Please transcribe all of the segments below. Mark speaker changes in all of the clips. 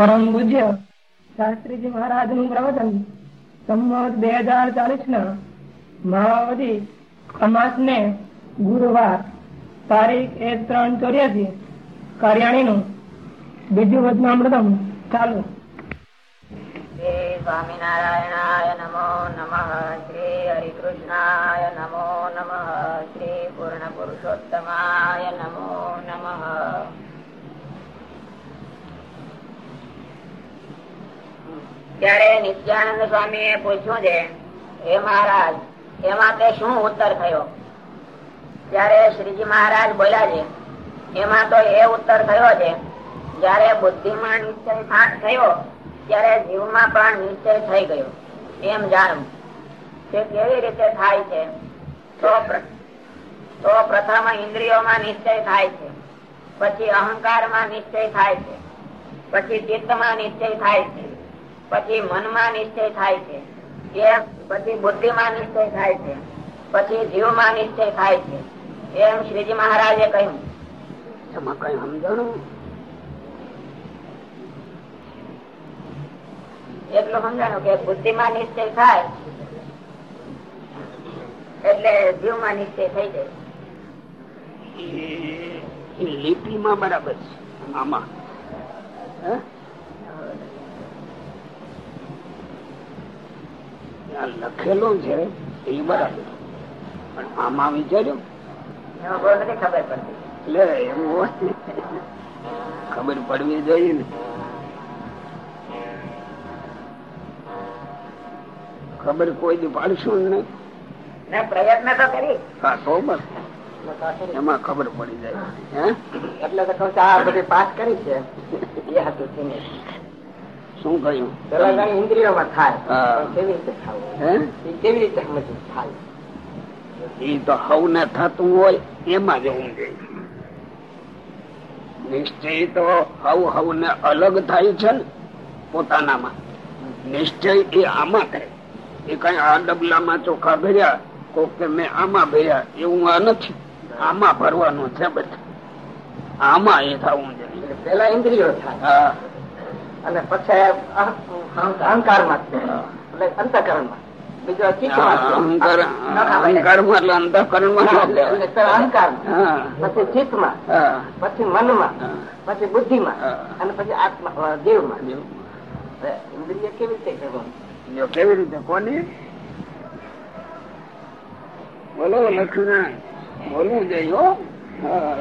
Speaker 1: પરમ પૂજ્ય શાસ્ત્રીજી મહારાજનું પ્રવચન સંમત બે હજાર ચાલીસ ના મહાવધી અમાસ ને ગુરુવાર તારીખ એક ત્રણ ચોર્યાસી કાર્યાણી નું બીજું વચનામૃતમ ચાલુ
Speaker 2: સ્વામિનારાયણાય નમો નમઃ શ્રી હરિકૃષ્ણાય નમો નમઃ શ્રી પૂર્ણ પુરુષોત્તમાય નમો નમઃ ત્યારે નિત્યાનંદ સ્વામી એ પૂછ્યું છે, હે મહારાજ, એમાં તે શું ઉત્તર થયો? ત્યારે શ્રીજી મહારાજ બોલ્યા છે, એમાં તો એ ઉત્તર થયો છે, જયારે બુદ્ધિમાં નિશ્ચય થયો, ત્યારે જીવમાં પણ નિશ્ચય થઈ ગયો. એમ જાણવું તે કેવી રીતે થાય છે? તો પ્રથમ ઇન્દ્રિયોમાં નિશ્ચય થાય છે, પછી અહંકારમાં નિશ્ચય થાય છે, પછી ચિત્તમાં નિશ્ચય થાય છે. પછી મનમાં નિશ્ચય થાય છે. એમ પછી બુદ્ધિમાં નિશ્ચય થાય છે. પછી જીવમાં નિશ્ચય થાય છે. એમ શ્રીજી મહારાજે કહ્યું.
Speaker 3: એમાં કઈ સમજાણું?
Speaker 2: એટલું સમજાણું કે બુદ્ધિમાં નિશ્ચય થાય એટલે જીવમાં નિશ્ચય થઈ જાય.
Speaker 3: એ માં બરાબર છે. આમાં હે? આ લખેલું છે એ બરાબર. પણ આમાં વિચાર્યું?
Speaker 2: એમાં બહુ નથી ખબર પડતી.
Speaker 3: લે એવું ખબર પડવી જોઈએ ને. ખબર કોઈ દી પાડશું નહીં.
Speaker 2: ને પ્રયત્ન તો કરી.
Speaker 3: હા તો બસ એમાં ખબર પડી જાય. હે?
Speaker 2: એટલે તો આ બધી પાસ કરી છે. એ હતું.
Speaker 3: શું કહ્યું?
Speaker 2: પેલા ઘણી ઇન્દ્રિયોમાં થાય. કેવી રીતે થવું કેવી રીતે થાય.
Speaker 3: એ તો હવને થતું હોય એમાં જ ઊંઘે નિશ્ચય તો હવ હવને અલગ થાય છે ને પોતાનામાં. નિશ્ચય એ આમાં થાય. એ કઈ આ ડબલામાં ચોખા ભર્યા કોક કે મેં આમાં ભર્યા એવું આ નથી. આમાં ભરવાનું છે બધું. આમાં એ થવું જોઈએ.
Speaker 2: પેલા ઇન્દ્રિયો થાય. અને પછી
Speaker 3: અહંકારમાં એટલે અંતકરણમાં.
Speaker 2: કેવી રીતે કરવાનું
Speaker 3: કેવી રીતે? કોની? બોલો લક્ષ્મણ બોલવું જોઈએ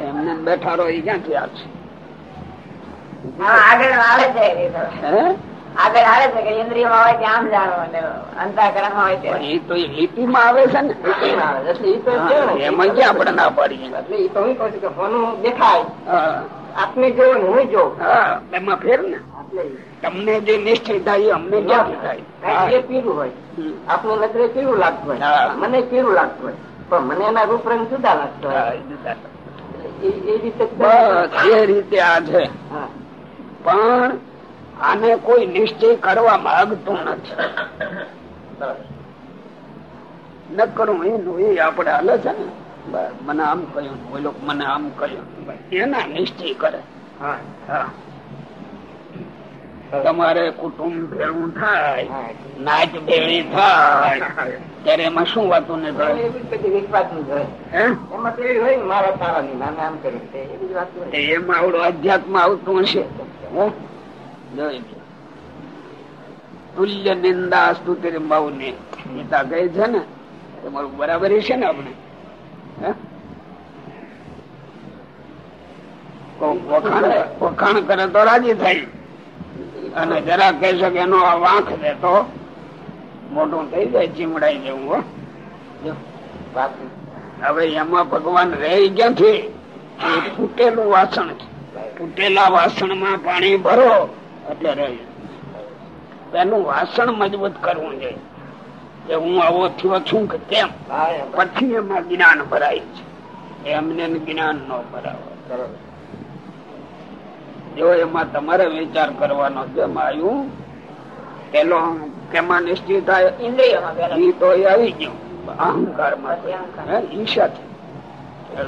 Speaker 3: એમને બેઠા રહો એ ક્યાંથી આવશે?
Speaker 2: આગળ આવે છે આગળ આવે છે કે ઇન્દ્રિયમાં હોય ત્યાં આમ જાણવું અંતઃકરણ હોય
Speaker 3: પણ એ તો એ લીટીમાં આવે છે ને.
Speaker 2: એટલે એ તો
Speaker 3: હા,
Speaker 2: કેવું ને?
Speaker 3: એમાં ક્યાં આપણે ના પાડીએ?
Speaker 2: એટલે એ તો હું કહું છું કે ફોનું દેખાય. આપને જોવો હું જોઉં.
Speaker 3: એમાં ફેર ને. તમને જે નિશ્ચય થાય અમને ક્યાંથી થાય?
Speaker 2: પીળું હોય.
Speaker 3: હમ.
Speaker 2: નજરે પીરું લાગતું હોય. મને પીરું લાગતું હોય. પણ મને એના રૂપ રંગ જુદા લાગતો હોય.
Speaker 3: એ
Speaker 2: એ એ રીતે
Speaker 3: બસ એ રીતે આ છે.
Speaker 2: હા.
Speaker 3: પણ આને કોઈ નિશ્ચય કરવા માંગતું નથી. ન કરું એનું એ આપણે હાલે છે ને. મને આમ કહ્યું ઓલો મને આમ કહ્યું. એના નિશ્ચય કરે. તમારે કુટુંબ ભેળું થાય નાચ ભેળી થાય. ત્યારે એમાં શું વાતો ને થાય?
Speaker 2: એમાં
Speaker 3: આવડું અધ્યાત્મ આવતું હશે. તુલ્ય નિંદા સ્તુતિ ગીતા કહે છે ને તમારું બરાબર છે ને આપણે વખાણ કરે તો રાજી થાય અને જરા કહી શકે એનો આ વાંખ દે તો મોટું થઈ જાય ચીમડાઈ જવું. હવે એમાં ભગવાન રહી ક્યાંથી એ ફૂટેલું વાસણ છે ફૂટેલા વાસણમાં પાણી ભરો એટલે રહી. પેલું વાસણ મજબૂત કરવું જોઈએ કે હું આવો થયો છું કે કેમ? પછી એમાં જ્ઞાન ભરાય છે. એમને જ્ઞાન ન ભરાવે. જો એમાં તમારે વિચાર કરવાનો જેમ આવ્યું પેલો કેમાં નિશ્ચિત થાય
Speaker 2: ઇન્દ્રિયોમાં
Speaker 3: ઈ તો એ આવી ગયું. અહંકાર. માં
Speaker 2: ઈશા અહંકાર.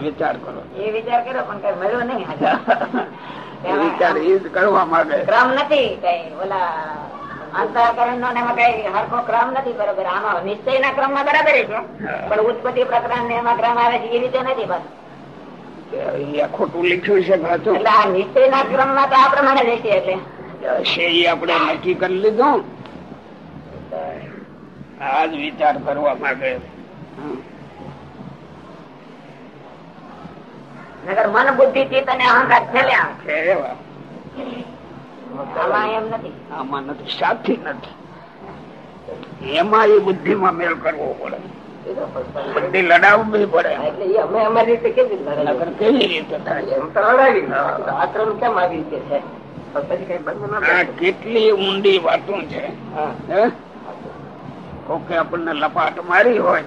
Speaker 3: વિચાર કરો.
Speaker 2: એ વિચાર કરો પણ કઈ મળ્યો નહીં
Speaker 3: વિચાર એ જ કરવા માંગે.
Speaker 2: ક્રમ નથી કઈ ઓલા અંતઃકરણ નો એમાં કઈ હરખો ક્રમ નથી બરોબર? આમાં નિશ્ચય ના ક્રમમાં બરાબર છે. પણ ઉત્પત્તિ પ્રકરણ ને એમાં ક્રમ આવે છે એ રીતે નથી બસ.
Speaker 3: ખોટું લખ્યું છે
Speaker 2: એટલે આ નિશ્ચય ના ક્રમમાં તો આ પ્રમાણે એટલે.
Speaker 3: હશે એ આપણે નક્કી કરી લીધું. આજ વિચાર કરવા માંગે.
Speaker 2: નગર મન બુદ્ધિ ચિત્ત અને અહંકાર છેલ્યા
Speaker 3: છે
Speaker 2: આમાં નથી.
Speaker 3: આમાં નથી સાથી નથી. એમાં એ બુદ્ધિ માં મેળ કરવો પડે. બુદ્ધિ લડાવવી પડે.
Speaker 2: એટલે અમે અમારી રીતે કેવી
Speaker 3: કેવી રીતે થાય?
Speaker 2: એમ તો લડાવી આ કેમ આવી રીતે છે?
Speaker 3: કેટલી ઊંડી વાતો છે? કોકે આપણને લપાટ મારી હોય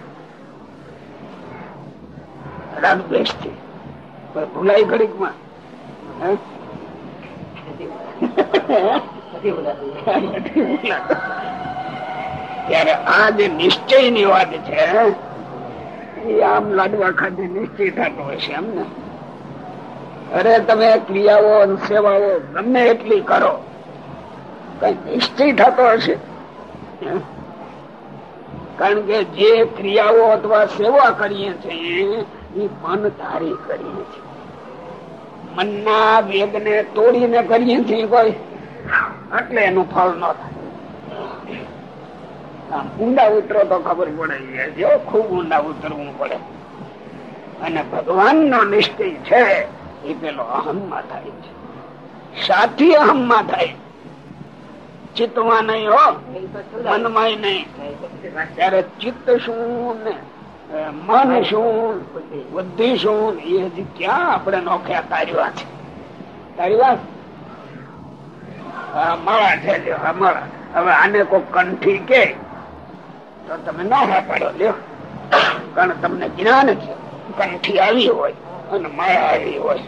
Speaker 3: રાગ બેસતી. ભૂલાઈ
Speaker 2: ઘડીકમાં.
Speaker 3: ત્યારે આ જે નિશ્ચયની વાત છે એ આમ લાડવા ખાતે નિશ્ચય થતો હશે એમ ને? અરે તમે ક્રિયાઓ સેવાઓ ગમે એટલી કરો કઈ નિશ્ચય થતો હશે? કારણ કે જે ક્રિયાઓ અથવા સેવા કરીએ છીએ એ મન ધારી કરીએ છીએ. મનના વેગ ને તોડીને કરીએ કોઈ. એટલે એનું ફળ ન થાય. ઊંડા ઉતરો તો ખબર પડે જો ખૂબ ઊંડા ઉતરવું પડે. અને ભગવાન નો નિશ્ચય છે, એ પેલો અહમમાં થાય છે. સાથી અહમમાં થાય. ચિત્તમાં નહીં હો મનમાં નહીં. ત્યારે ચિત્ત શું ને? મન શું? બુદ્ધિ શું? એ હજી ક્યાં આપણે નોખ્યા તારીવા છે? તારીવા મળા છે મળા. હવે આને કોઈ કંઠી કે, તો તમે ના હા પાડો લ્યો. કારણ તમને જ્ઞાન છે. કંઠી આવી હોય અને માયા આવી હોય.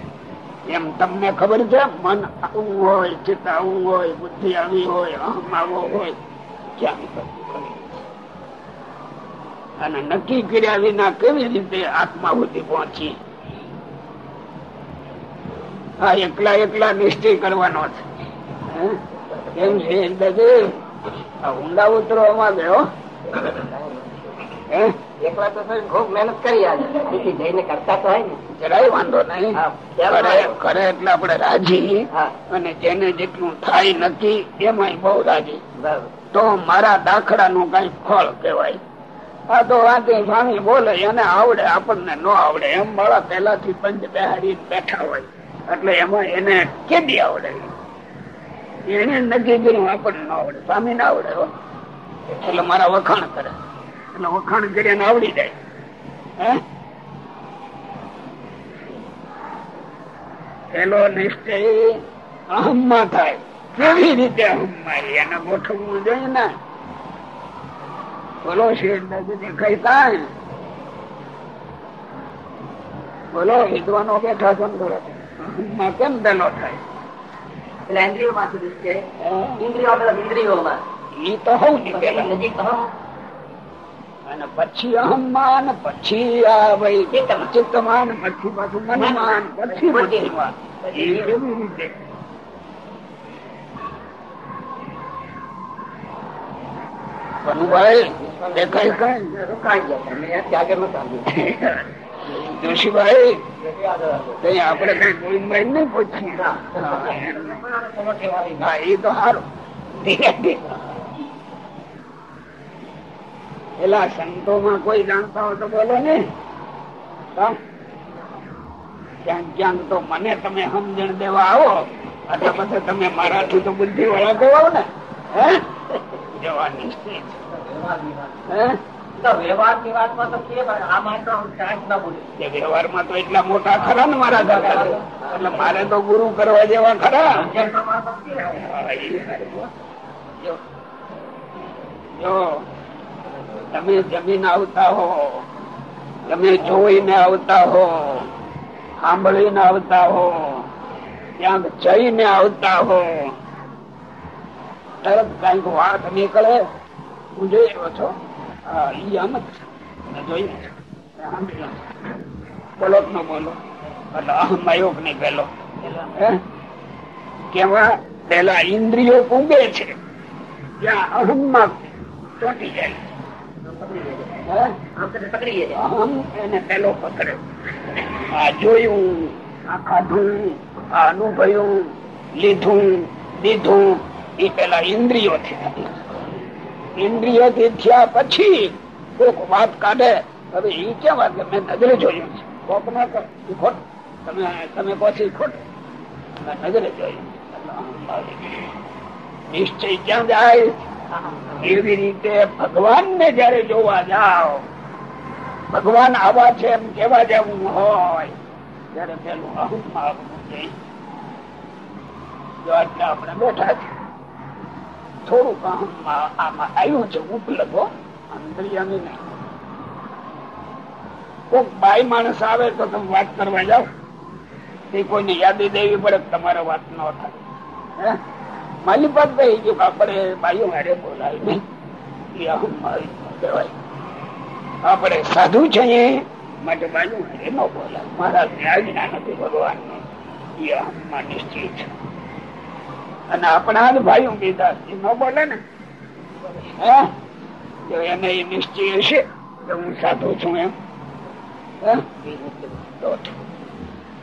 Speaker 3: એમ તમને ખબર છે, મન આવું હોય, ચિત્ત આવું હોય, બુદ્ધિ આવી હોય અહમ આવો હોય, ક્યાં અને નક્કી કર્યા વિના કેવી રીતે આત્મા સુધી પહોંચી? આ એકલા એકલા નિશ્ચય કરવાનો છે? કેમ છે દાદી ઊંડા ઉતરવામાં ગયો
Speaker 2: એકલા તો ખૂબ મહેનત કરી આજે જઈને કરતા તો હોય ને.
Speaker 3: જરાય વાંધો નહીં. કરે એટલે આપણે રાજી.
Speaker 2: હા.
Speaker 3: અને જેને જેટલું થાય નથી એમાંય બહુ રાજી.
Speaker 2: બરાબર.
Speaker 3: તો મારા દાખલા નું કઈ ફળ કેવાય આ તો વાંચી સ્વામી બોલે, એને આવડે, આપણને ન આવડે. એમ મારા પેલાથી પંચ બેહાડી બેઠા હોય. એટલે એમાં એને કેદી આવડે? એને નક્કી કર્યું આપણને ન આવડે. સ્વામી ને આવડે એટલે મારા વખાણ કરે. એટલે વખાણ કરીને આવડી જાય. પેલો નિશ્ચય અહમમાં થાય. કેવી રીતે અહમમાં એને ગોઠવવું જોઈએ ને. બોલો શેઠ કઈ થાય. બોલો વિદ્વાનો બેઠા છો. કેમ દલો થાય?
Speaker 2: એટલે ઇન્દ્રિયોમાં સુધી છે? ઇન્દ્રિયો મતલબ ઇન્દ્રિયોમાં.
Speaker 3: ઈ તો હોવ
Speaker 2: પછી નજીક અહમ
Speaker 3: અને પછી આ ભાઈ પછી પાછું મનમાં પછી. રીતે. કનુભાઈ આપડે કઈ ગોવિંદભાઈ નહીં પૂછીએ. એ તો સારું પેલા સંતો માં કોઈ જાણતા હોય તો બોલો ને. ક્યાંક ક્યાંક તો મને તમે સમજણ દેવા આવો એટલે પછી તમે મારાથી તો બુદ્ધિ વાળા કહેવાઓ ને. હે? જવા નિશ્ચિત
Speaker 2: તો વ્યવહારની વાતમાં તો કે પણ આમાં તો કાંઈ જ ન બોલે.
Speaker 3: કે વ્યવહારમાં તો એટલા મોટા ખરા ને મારા દાદા એટલે મારે તો ગુરુ કરવા જેવા ખરા. જો, તમે જમીન આવતા હો. તમે જોઈને આવતા હો. સાંભળીને આવતા હો. ક્યાંક જઈને આવતા હો. તરત કંઈક વાત નીકળે રહ્યો છો. આમ જ જોઈ. બોલો ન બોલો. એટલે અહમ કે નહીં પેલો કેવા? પેલા ઇન્દ્રિયો પૂગે છે. ત્યાં અહમમાં ચોંટી જાય. અહમ એને પેલો પકડ્યો. આ જોયું, આ ખાધું આ અનુભવ્યું, લીધું, દીધું. એ પેલા ઇન્દ્રિયો થી ઇન્દ્રિયો થી થયા પછી કોક વાત કાઢે, હવે એ કેવા કે મેં નજરે જોયું છે? કોક ના ખોટ. તમે તમે પછી ખોટ. નજરે જોયું. નિશ્ચય ક્યાં જાય? એવી રીતે ભગવાન ને જયારે જોવા જાઓ, ભગવાન આવા છે એમ કેવા જવું હોય, ત્યારે પેલું અહમ આવવું જોઈએ આપણે બેઠા છે થોડુંક આમાં આવ્યું છે ઉપલબ્ધો અંતરિયામી નહીં. કોઈક બાઈ માણસ આવે તો તમે વાત કરવા જાઓ. તે કોઈને યાદી દેવી પડે તમારે વાત ન થાય. માલિપાત થઈ ગયું આપણે બાયો મારે બોલાવી નહીં. અહમ આપણે સાધુ છે માટે બાજુ મારે ન બોલાય. મારા ની આજ્ઞા નથી ભગવાન એ અહમમાં નિશ્ચિત છે. અને આપણા જ ભાઈઓ કીધા એ ન બોલે ને. હે? એને એ નિશ્ચય હશે કે હું સાધુ છું એમ.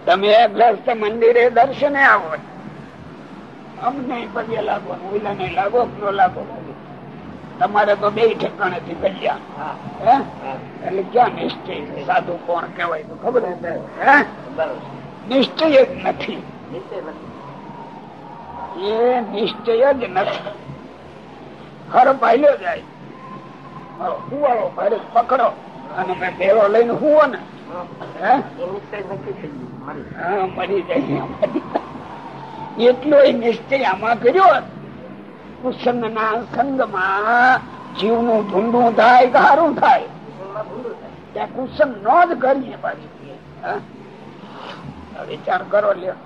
Speaker 3: તમે ગ્રસ્ત મંદિરે દર્શને આવો. અમને પગે લાગો ઓલા ને લાગો કયો લાગો. તમારે તો બે ઠેકાણે થી કલ્યાણ એટલે ક્યાં નિશ્ચય? સાધુ કોણ કેવાય તો ખબર નિશ્ચય જ નથી. એ નિશ્ચય જ નથી. ખરો પાયલો જાય. હુવાળો ભારે પકડો અને મેં ભેળો લઈને હુવો ને. મરી એટલો નિશ્ચય આમાં કર્યો કુસંગ ના સંગમાં જીવનું ધૂંડું થાય કે સારું થાય? ત્યાં કુસંગ નો જ કરીએ પાછું. વિચાર કરો લ્યો.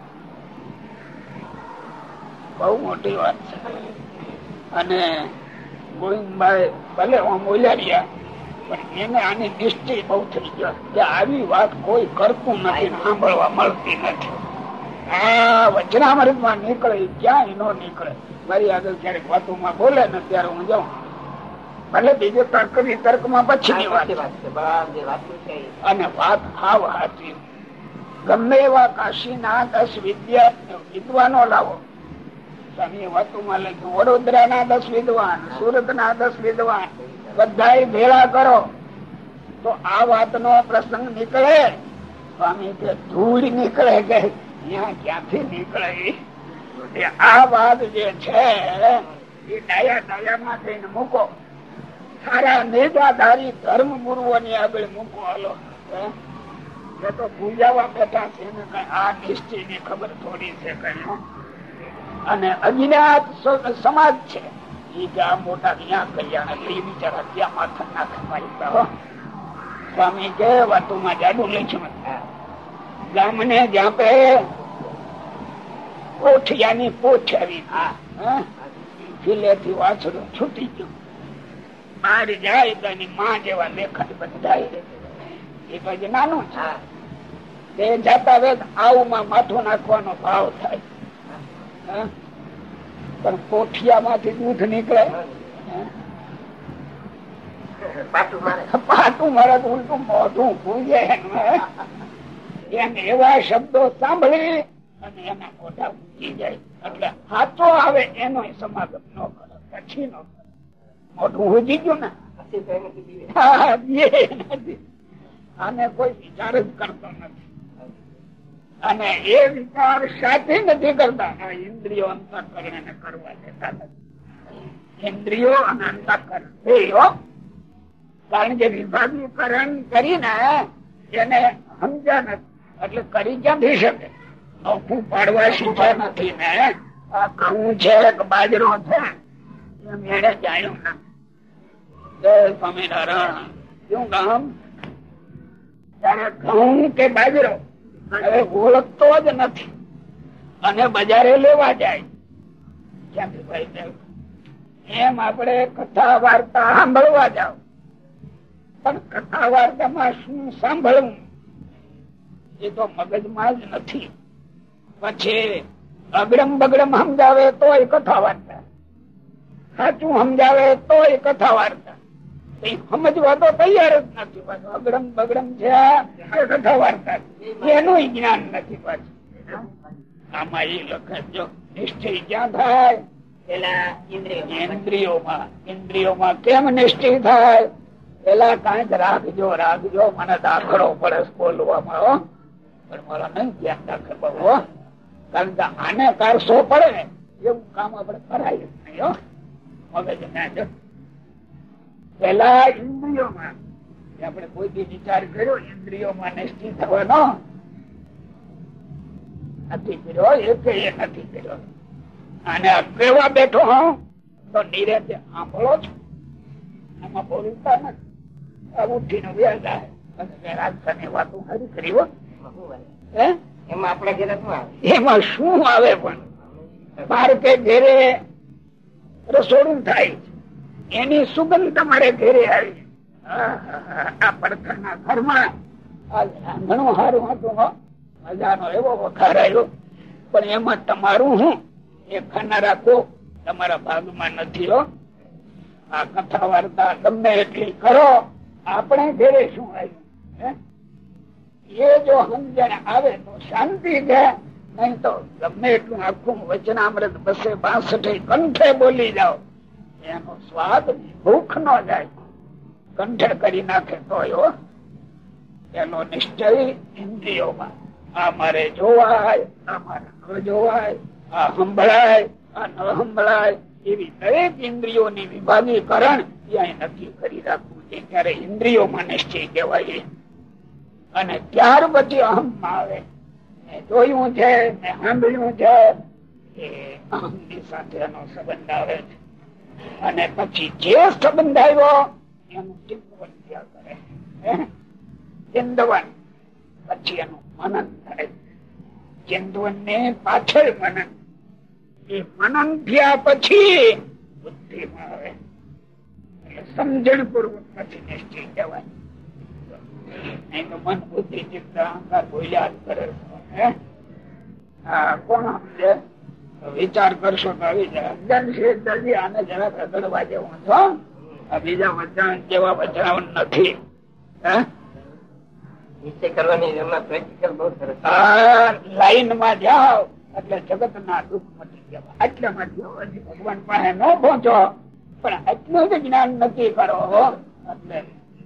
Speaker 3: બહુ મોટી વાત છે. અને ગોવિંદભાઈ ભલે હું બોલ્યા પણ એને આની નિશ્ચય બહુ થઈ ગયો કે આવી વાત કોઈ કરતું નથી, સાંભળવા મળતી નથી. આ વચનામૃતમાં નીકળે, ક્યાંય નો નીકળે. મારી આગળ ક્યારેક વાતોમાં બોલે ને ત્યારે હું જાઉં. ભલે બીજો તર્ક વિતર્કમાં પછી અને વાત હાવ હાચી. ગમે એવા કાશી ના દસ વિદ્યા વિદ્વાનો લાવો. સ્વામી વાતોમાં લખ્યું વડોદરા ના દસ વિદ્વાન સુરત ના દસ વિદ્વાન બધા ભેળા કરો. તો આ વાત નો પ્રસંગ નીકળે. સ્વામી કે ધૂળ નીકળે કે ત્યાં ક્યાંથી નીકળે? આ વાત જે છે, એ ડાયા ડાયા માં થઈને મૂકો. સારા નેતાધારી ધર્મ ગુરુઓ ની આગળ મૂકો હાલો. તો પૂજાવા બેઠા છે ને આ નિશ્ચયની ખબર થોડી છે કઈ અને અજ્ઞાત સમાજ છે. એ ત્યાં મોટા ક્યાં કલ્યાણ એટલે એ બિચારા ત્યાં માથા મારી સ્વામી કે વાતોમાં જાડું લખ્યું ગામને જ્યાં પે કોઠિયાની પોઠ આવી. ફીલેથી વાછડો છૂટી ગયું. બહાર જાય તો એની માં જેવા લેખન બધા એ પછી નાનું છે. તે જતા વેદ આવુમાં માથું નાખવાનો ભાવ થાય. પણ કોઠિયા માંથી દૂધ નીકળે. પાટું મારે. તો ઉલટું મોઢું પૂજે એમ એવા શબ્દો સાંભળી અને એના કોઠા પૂજી જાય. એટલે હાથો આવે એનો સમાગમ ન કરે પછી નો મોઢું ઉજી ગયું ને? આને કોઈ વિચાર જ કરતો નથી. અને એ વિચાર સાથે નથી કરતા. આ ઇન્દ્રિયો અંતઃકરણ કરવા દેતા નથી. ઇન્દ્રિયો અને અંતઃકરણ. કારણ કે વિભાગીકરણ કરીને એને સમજ્યા નથી. એટલે કરી ક્યાંથી શકે? નોખું પાડવા શીખ્યા નથી ને. આ ઘઉં છે કે બાજરો છે? એમ એને જાણ્યું નથી. જય સ્વામિનારાયણ. શું કામ? ત્યારે ઘઉં કે બાજરો? હવે ઓળખતો જ નથી. અને બજારે લેવા જાય. એમ આપણે કથા વાર્તા સાંભળવા જાવ. પણ કથા વાર્તામાં શું સાંભળવું? એ તો મગજમાં જ નથી. પછી અગડમ બગડમ સમજાવે તોય કથા વાર્તા. સાચું સમજાવે તોય કથા વાર્તા. સમજવા તો તૈયાર જ નથી પાછું. અગડમ બગડમ છે કથા વાર્તા. એનું જ્ઞાન નથી પાછું. આમાં એ લખે જો નિશ્ચય ક્યાં થાય?
Speaker 2: પેલા ઇન્દ્રિયો
Speaker 3: ઇન્દ્રિયોમાં. ઇન્દ્રિયોમાં કેમ નિશ્ચય થાય? પેલા કંઈક રાખજો રાખજો. મને દાખલો પડે બોલવામાં હો. પણ મારા નહીં ધ્યાન રાખે હો. કારણ કે આને કારસો પડે એવું કામ આપણે કરાય જ નહીં હો. મગજ ના પેલા ઇન્દ્રિયોમાં. આપણે કોઈ બી વિચાર કર્યો ઇન્દ્રિયોમાં નિશ્ચિત થવાનો. નથી કર્યો એક એ નથી કર્યો. અને કેવા બેઠો હું તો નિરેતે આંબળો છો. આમાં બોલતા નથી. ઉઠીને વ્યાજ આવે વાતો ખરી કરી હો. હે?
Speaker 2: એમાં આપણા ઘેરે શું આવે?
Speaker 3: એમાં શું આવે પણ? બાર કે ઘેરે રસોડું થાય છે. એની સુગંધ તમારે ઘેરે આવી. આ પડખાના ઘરમાં ઘણું સારું હતું મજાનો એવો વખાર આવ્યો. પણ એમાં તમારું હું એ ખાનારા કો તમારા ભાગમાં નથી હો. આ કથા વાર્તા ગમે એટલી કરો, આપણે ઘેરે શું આવ્યું? એ જો સમજણ આવે તો શાંતિ છે. નહીં તો ગમે એટલું આખું વચનામૃત બસે બાસઠે કંઠે બોલી જાઓ. એનો સ્વાદ ભૂખ નો જાય. કંઠે કરી નાખે તો એનો નિશ્ચય ઇન્દ્રિયોમાં. આ મારે જોવાય, આ મારે ન જોવાય, આ સંભળાય, આ ન સંભળાય, એવી દરેક ઇન્દ્રિયોની વિભાગીકરણ ત્યાં નક્કી કરી રાખવું. છે ત્યારે ઇન્દ્રિયોમાં નિશ્ચય કહેવાય અને ત્યાર પછી અહમ આવે. મેં જોયું છે, મેં સાંભળ્યું છે. એ અહમની સાથે એનો સંબંધ આવે છે. અને પછી જે સંબંધ આવ્યો, એનું ચિંતવન ત્યાં કરે. ચિંતવન. પછી એનું મનન થાય ચિંતવન ને પાછળ મનન. એ મનન થયા પછી બુદ્ધિમાં આવે. સમજણ પૂર્વક પછી નિશ્ચય કહેવાય નહીં તો મન બુદ્ધિ ચિત્ત અહંકાર બોલ્યા કરે કોણ સમજે? વિચાર કરશો તો આવી જાય. અજ્ઞાન છે દર્દી આને જરા રગડવા જેવું છો આ બીજા વચન જેવા વચન નથી. હે?
Speaker 2: કરવાની એમાં પ્રેક્ટિકલ બહુ સરસ
Speaker 3: આ લાઈનમાં જાઓ. એટલે જગત ના દુઃખ મટી ગયા. આટલામાં જ જાઓ. ભગવાન પાસે ન પહોંચો. પણ આટલું જ જ્ઞાન નક્કી કરો એટલે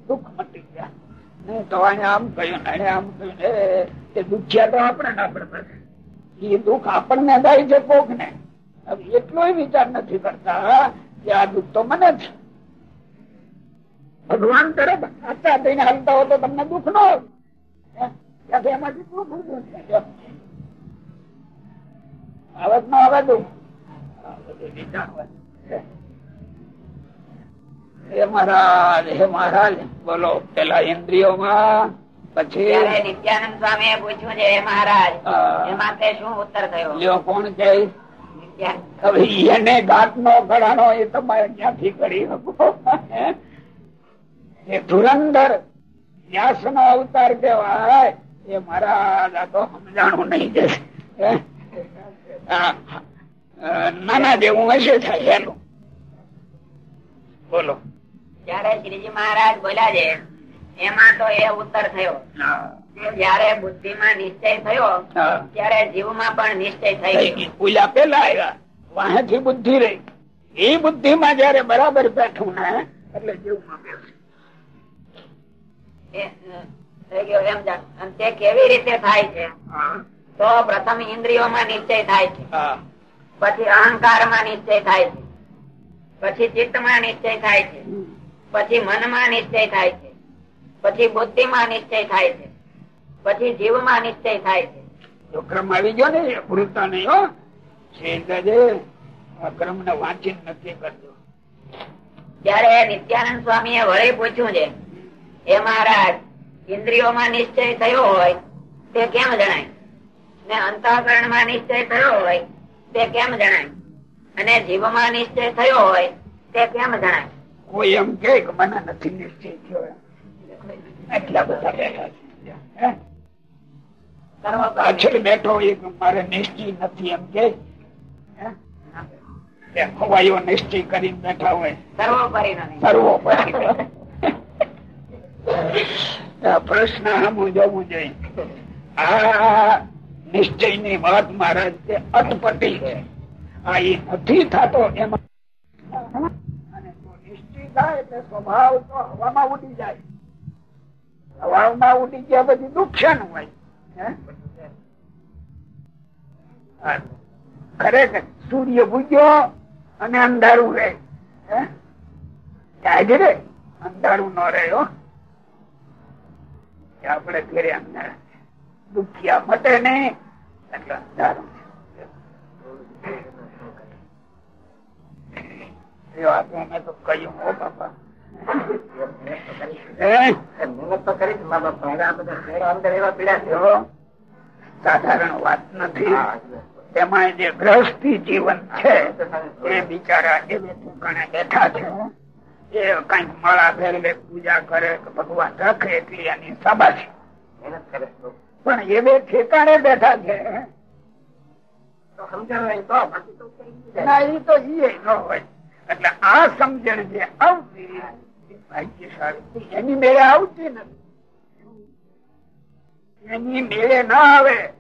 Speaker 3: દુઃખ મટી ગયા. નહીં તો આને આમ કહ્યું ને એને આમ કહ્યું ને એ- દુખ્યા તો આપણે ના પાસે એ દુઃખ આપણને થાય છે કોક ને એટલો વિચાર નથી કરતા કે આ દુઃખ તો મને જ. ભગવાન તરફ આચા થઈને હાલતા હો તો તમને દુઃખ ન મહારાજ, હે મહારાજ, બોલો, પેલા ઇન્દ્રિયોમાં પછી?
Speaker 2: નિત્યાનંદ સ્વામી પૂછ્યું છે મહારાજ એમાં તે શું ઉત્તર થયો?
Speaker 3: લ્યો કોણ કે હવે એને ઘાટ નો ઘડાનો એ તમારે ક્યાંથી કરી શકો? એ ધુરંધર વ્યાસ નો અવતાર કેવાય એ મહારાજ આ તો સમજાણું નહીં કે નાના જેવું હશે થાય એનું બોલો.
Speaker 2: ત્યારે શ્રીજી મહારાજ બોલ્યા છે એમાં તો એ ઉત્તર થયો. જયારે બુદ્ધિ માં નિશ્ચય થયો. ત્યારે જીવમાં પણ નિશ્ચય થઈ ગયો.
Speaker 3: પેલા આવ્યા. વાહેથી બુદ્ધિ રહી. એ બુદ્ધિ માં જયારે બરાબર બેઠું ને એટલે જીવમાં
Speaker 2: તે કેવી રીતે થાય છે? તો પ્રથમ ઇન્દ્રિયોમાં નિશ્ચય થાય છે.
Speaker 3: પછી
Speaker 2: પછી અહંકારમાં નિશ્ચય થાય છે. પછી ચિત્તમાં નિશ્ચય થાય છે. પછી મનમાં નિશ્ચય થાય છે. પછી બુદ્ધિમાં નિશ્ચય થાય છે. પછી જીવમાં નિશ્ચય થાય છે.
Speaker 3: જો ક્રમ આવી ગયો ને ભૂલતા નહીં હો? ક્રમ ને વાંચી નક્કી કરજો.
Speaker 2: ત્યારે નિત્યાનંદ સ્વામી એ વળી પૂછ્યું છે એ મહારાજ ઇન્દ્રિયોમાં નિશ્ચય થયો હોય તે કેમ જણાય? ને અંતઃકરણમાં નિશ્ચય થયો હોય તે કેમ જણાય? અને જીવમાં નિશ્ચય થયો હોય તે કેમ જણાય?
Speaker 3: કોઈ એમ કે મને નથી નિશ્ચય થયો. એટલા બધા બેઠા છે. પાછળ બેઠો મારે નિશ્ચય નથી એમ કે. ખવાયો નિશ્ચય કરીને બેઠા હોય. સર્વોપરી પ્રશ્ન હમું જોવું જોઈએ. આ નિશ્ચયની વાત મહારાજ તે અટપટી છે. આ એ નથી થતો એમાં. નિશ્ચય થાય એટલે સ્વભાવ તો હવામાં ઉડી જાય. હવામાં ઉડી ગયા પછી દુખ્યા નું હોય? ખરેખર સૂર્ય ભૂગ્યો અને અંધારું રહે. રે. અંધારું ન રહ્યો આપડે ઘેરે અંધારા દુખિયા મટે નહીં, એટલે અંધારું મેં તો કહ્યું, હો બાપા. સાધારણ વાત નથી. તેમાં જે ગ્રહસ્થી જીવન છે એ બિચારા એ ઠેકાણે બેઠા છે. એ કંઈક માળા ફેરવે પૂજા કરે ભગવાન રાખે એટલી એની સાબાશી. પણ એ બે ઠેકાણે બેઠા છે. એટલે આ સમજણ જે આવતી એની મેળે આવતી નથી. એની મેળે ના આવે.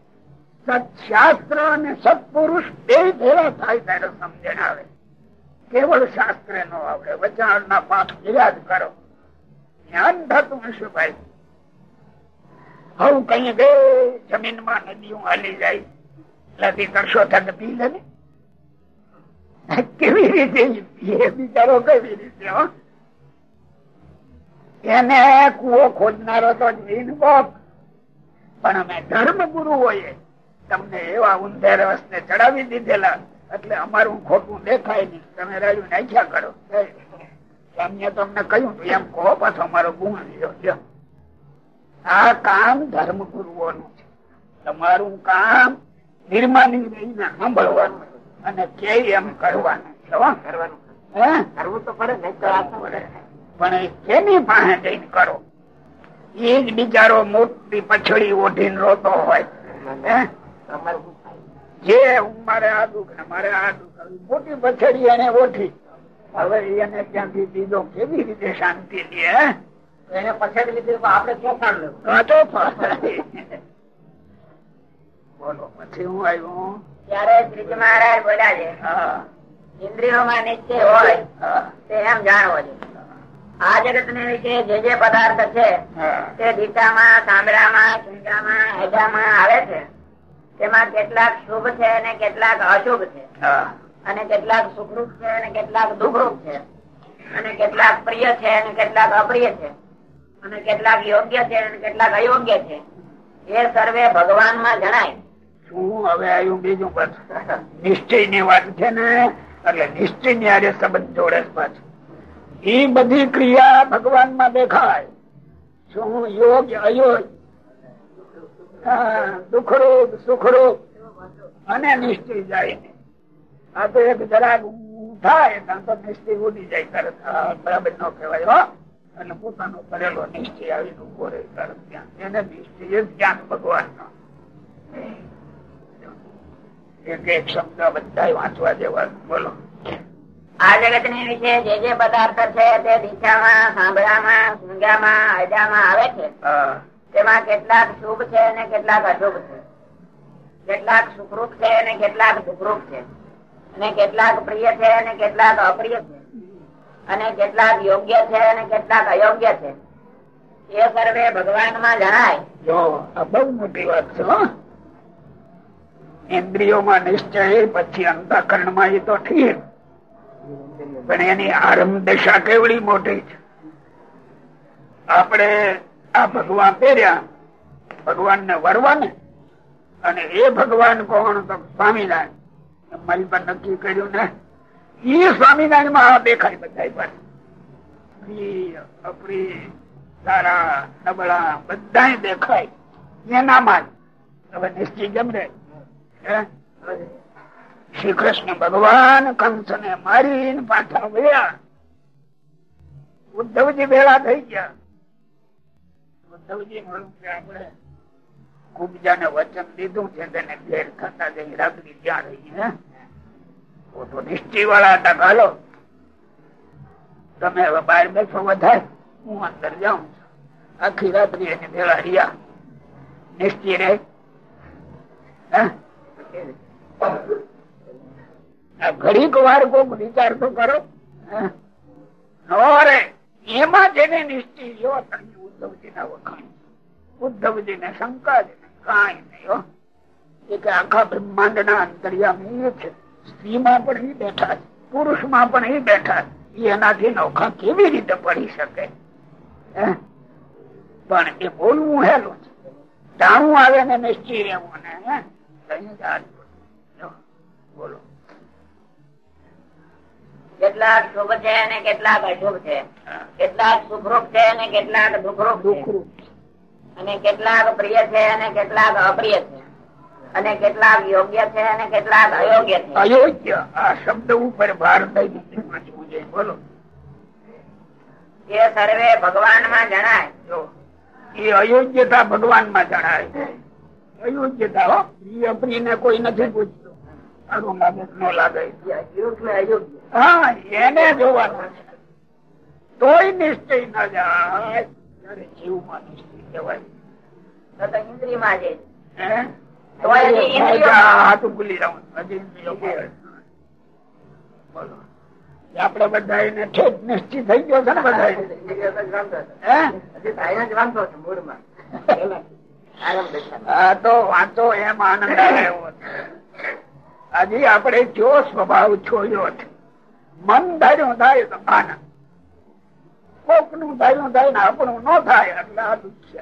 Speaker 3: સત્શાસ્ત્ર અને સત્પુરુષ બે ભેગા થાય ત્યારે સમજણ આવે. કેવળ શાસ્ત્ર નો આવડે. વચાણ ના પાઠ વિરાજ કરો. જ્ઞાન થતું હશે ભાઈ. હું કઈ ગઈ જમીનમાં નદીઓ હાલી જાય. લતી કરશો થક પી લે કેવી રીતે? બિચારો કેવી રીતે એને કુવો ખોદનારો તો પણ અમે ધર્મ ગુરુ હોઈએ. તમને એવા ઊંધે ને ચડાવી દીધેલા. એટલે અમારું ખોટું દેખાય નહીં. તમે રાજુ નાખ્યા કરો. અમને તમને કહ્યું એમ કહો પાછો અમારો ગુણ લ્યો. આ કામ ધર્મ ગુરુઓનું છે. તમારું કામ નિર્માની રહીને સાંભળવાનું અને કે એમ કરવાનું. કરવું તો પડે. પણ એની પાસે જઈને કરો. એ જ બિચારો મોટી પછડી ઓઢીને રોતો હોય. જે મારે આ દુઃખ મારે આ દુઃખ મોટી પછડી એને ઓઠી હવે એને ત્યાંથી બીજો કેવી રીતે શાંતિ લે એને પછાડી લીધી આપડે ચોફાડ લેવું. બોલો પછી હું આવ્યું?
Speaker 2: ત્યારે શ્રીજી મહારાજ બોલ્યા છે ઇન્દ્રિયોમાં નિશ્ચય હોય તે એમ જાણવો છે આ જગત ને વિશે જે જે પદાર્થ છે તે દિશામાં સાંભળામાં ચિંતામાં હજામાં આવે છે. તેમાં કેટલાક શુભ છે અને કેટલાક અશુભ છે. અને કેટલાક સુખરૂપ છે અને કેટલાક દુઃખરૂપ છે. અને કેટલાક પ્રિય છે અને કેટલાક અપ્રિય છે. અને કેટલાક યોગ્ય છે અને કેટલાક અયોગ્ય છે. એ સર્વે ભગવાનમાં જણાય.
Speaker 3: શું હવે આવ્યું બીજું પાછું? નિશ્ચયની વાત છે ને? એટલે નિશ્ચયની આજે સંબંધ જોડે પાછું. એ બધી ક્રિયા ભગવાનમાં દેખાય. શું યોગ, અયોગ? દુઃખરૂપ, સુખરૂપ. અને નિશ્ચય જાય આ તો એક જરાક થાય ત્યાં તો નિશ્ચય ઉડી જાય તરત. બરાબર ન કહેવાય, હો. એટલે પોતાનો કરેલો નિશ્ચય આવી ઊભો રહે તરત ત્યાં. એને નિશ્ચય જ્ઞાન ભગવાન નો એક એક શબ્દ બધા વાંચવા જેવા, બોલો.
Speaker 2: આ જગતની વિશે જે જે પદાર્થ છે તે દિશામાં સાંભળામાં સૂંઘામાં અજામાં આવે છે. તેમાં કેટલાક શુભ છે અને કેટલાક અશુભ છે. કેટલાક સુખરૂપ છે અને કેટલાક દુઃખરૂપ છે. અને કેટલાક પ્રિય છે અને કેટલાક અપ્રિય છે. અને કેટલાક યોગ્ય છે અને કેટલાક અયોગ્ય છે. એ સર્વે ભગવાનમાં જણાય.
Speaker 3: જો બહુ મોટી વાત છે ઇન્દ્રિયોમાં નિશ્ચય પછી અંતઃકરણમાં એ તો ઠીક. પણ એની આરંભ દશા કેવડી મોટી છે. આપણે આ ભગવાન પહેર્યા ભગવાન ને વરવાને અને એ ભગવાન કોણ તો? સ્વામિનારાયણ. મારી પર નક્કી કર્યું ને, એ સ્વામિનારાયણમાં દેખાય બધા પર સારા, નબળા બધા દેખાય. એનામાં હવે નિશ્ચિત જમ જમરે શ્રી કૃષ્ણ ભગવાન કંસ ને મારી પાછા વળ્યા ઉદ્ધવજી ભેળા થઈ ગયા. ઉદ્ધવજી આપણે કુબજાને વચન દીધું છે તેને ઘેર થતા જઈ રાત્રિ ત્યાં રહી, હે? તો નિશ્ચય વાળા હતા, હાલો. તમે હવે બહાર બેઠો વધારે, હું અંદર જાઉં છું. આખી રાત્રિ એની ભેળા રહ્યા. રે રહે. ઘડીક વાર કોક વિચાર તો કરો. રે એમાં જેને નિશ્ચય લ્યો ઉદ્ધવજી ના વખાણ. ઉદ્ધવજી ને શંકા જ કઈ નહીં, હો. કે આખા બ્રહ્માંડ ના અંતરિયામી એ છે. સ્ત્રીમાં પણ એ બેઠા છે, પુરુષમાં પણ એ બેઠા છે. એનાથી નોખા કેવી રીતે પડી શકે? પણ એ બોલવું હેલું છે. જાણવું આવે ને નિશ્ચિત રહેવું ને બોલો.
Speaker 2: કેટલાક શુભ છે અને કેટલાક અશુભ છે. કેટલાક સુખરૂપ છે અને કેટલાક દુઃખરૂપ છે. અને કેટલાક પ્રિય છે અને કેટલાક અપ્રિય છે. અને કેટલાક યોગ્ય છે અને કેટલાક અયોગ્ય છે.
Speaker 3: અયોગ્ય. આ શબ્દ ઉપર ભાર દઈ બોલો.
Speaker 2: એ સર્વે ભગવાનમાં જણાય.
Speaker 3: જો. એ અયોગ્યતા ભગવાનમાં જણાય. અયોગ્યતા હો. પ્રિય પ્રિય ને કોઈ નથી પૂછતું. સારું લાગે ન લાગે હા એને જોવાનું છે તોય નિશ્ચય ન જાય જીવમાં નિશ્ચય કહેવાય આપડે બધા એને ઠેઠ નિશ્ચિત થઈ ગયો છે ને બધા તો વાંચો એમ આનંદ હજી આપણે જો સ્વભાવ જોયો મન ધાર્યું થાય તો આનંદ કોકનું ધાર્યું થાય ને આપણું ન થાય એટલે આ દુઃખ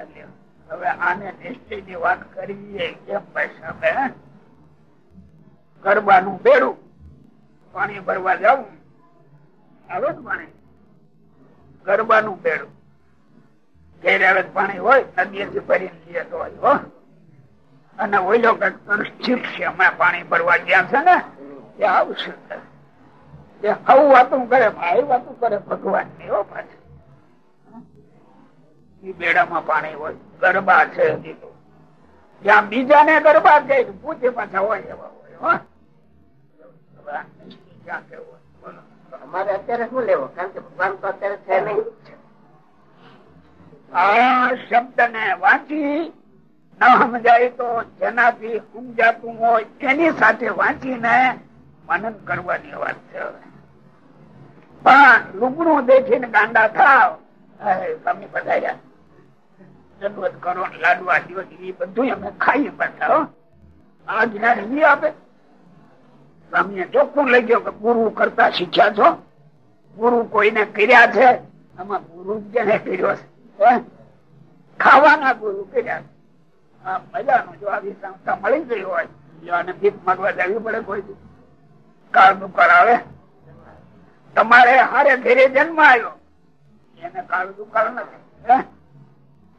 Speaker 3: હવે આને નિશ્ચય વાત કરીએ, કેમ પૈસા બે ગરબાનું બેડું, પાણી ભરવા જવું આવે જ પાણી? ગરબાનું બેડું. ઘેર આવે પાણી હોય, નદીએથી ભરીને લઈએ તો હોય અને ઓઈલો છે અમે પાણી ભરવા ગયા છે ને એ આવશે. એ હવું વાતું કરે આવી વાતું કરે ભગવાનની હો પાછી. બેડામાં પાણી હોય ગરબા છે હજી તો. જ્યાં બીજાને ગરબા છે પૂછે પાછા હોય એવા હોય હો. ક્યાં કેવું? બોલો.
Speaker 2: અમારે અત્યારે શું લેવો? કારણ કે ભગવાન તો અત્યારે છે નહીં.
Speaker 3: આ શબ્દ ને વાંચી ન સમજાય તો જેનાથી સમજાતું હોય એની સાથે વાંચીને મનન કરવાની વાત છે. પણ લુગડું દેખીને ગાંડા થાવ. સ્વામી બધા કરો લાડવા દ્યો એ બધું આપે. તમે ચોખ્ખું લઈ ગયો કે ગુરુ કરતા શીખ્યા છો. ગુરુ કોઈને કર્યા છે? આમાં ગુરુ જેને કર્યો છે ખાવાના ગુરુ કર્યા છે. મજાનું, જો આવી સંસ્થા મળી ગઈ હોય જો પડે કોઈ કાળ દુકાળ આવે તમારે હારે ઘેરે જન્મ આવ્યો એને કાળ દુકાળ નથી?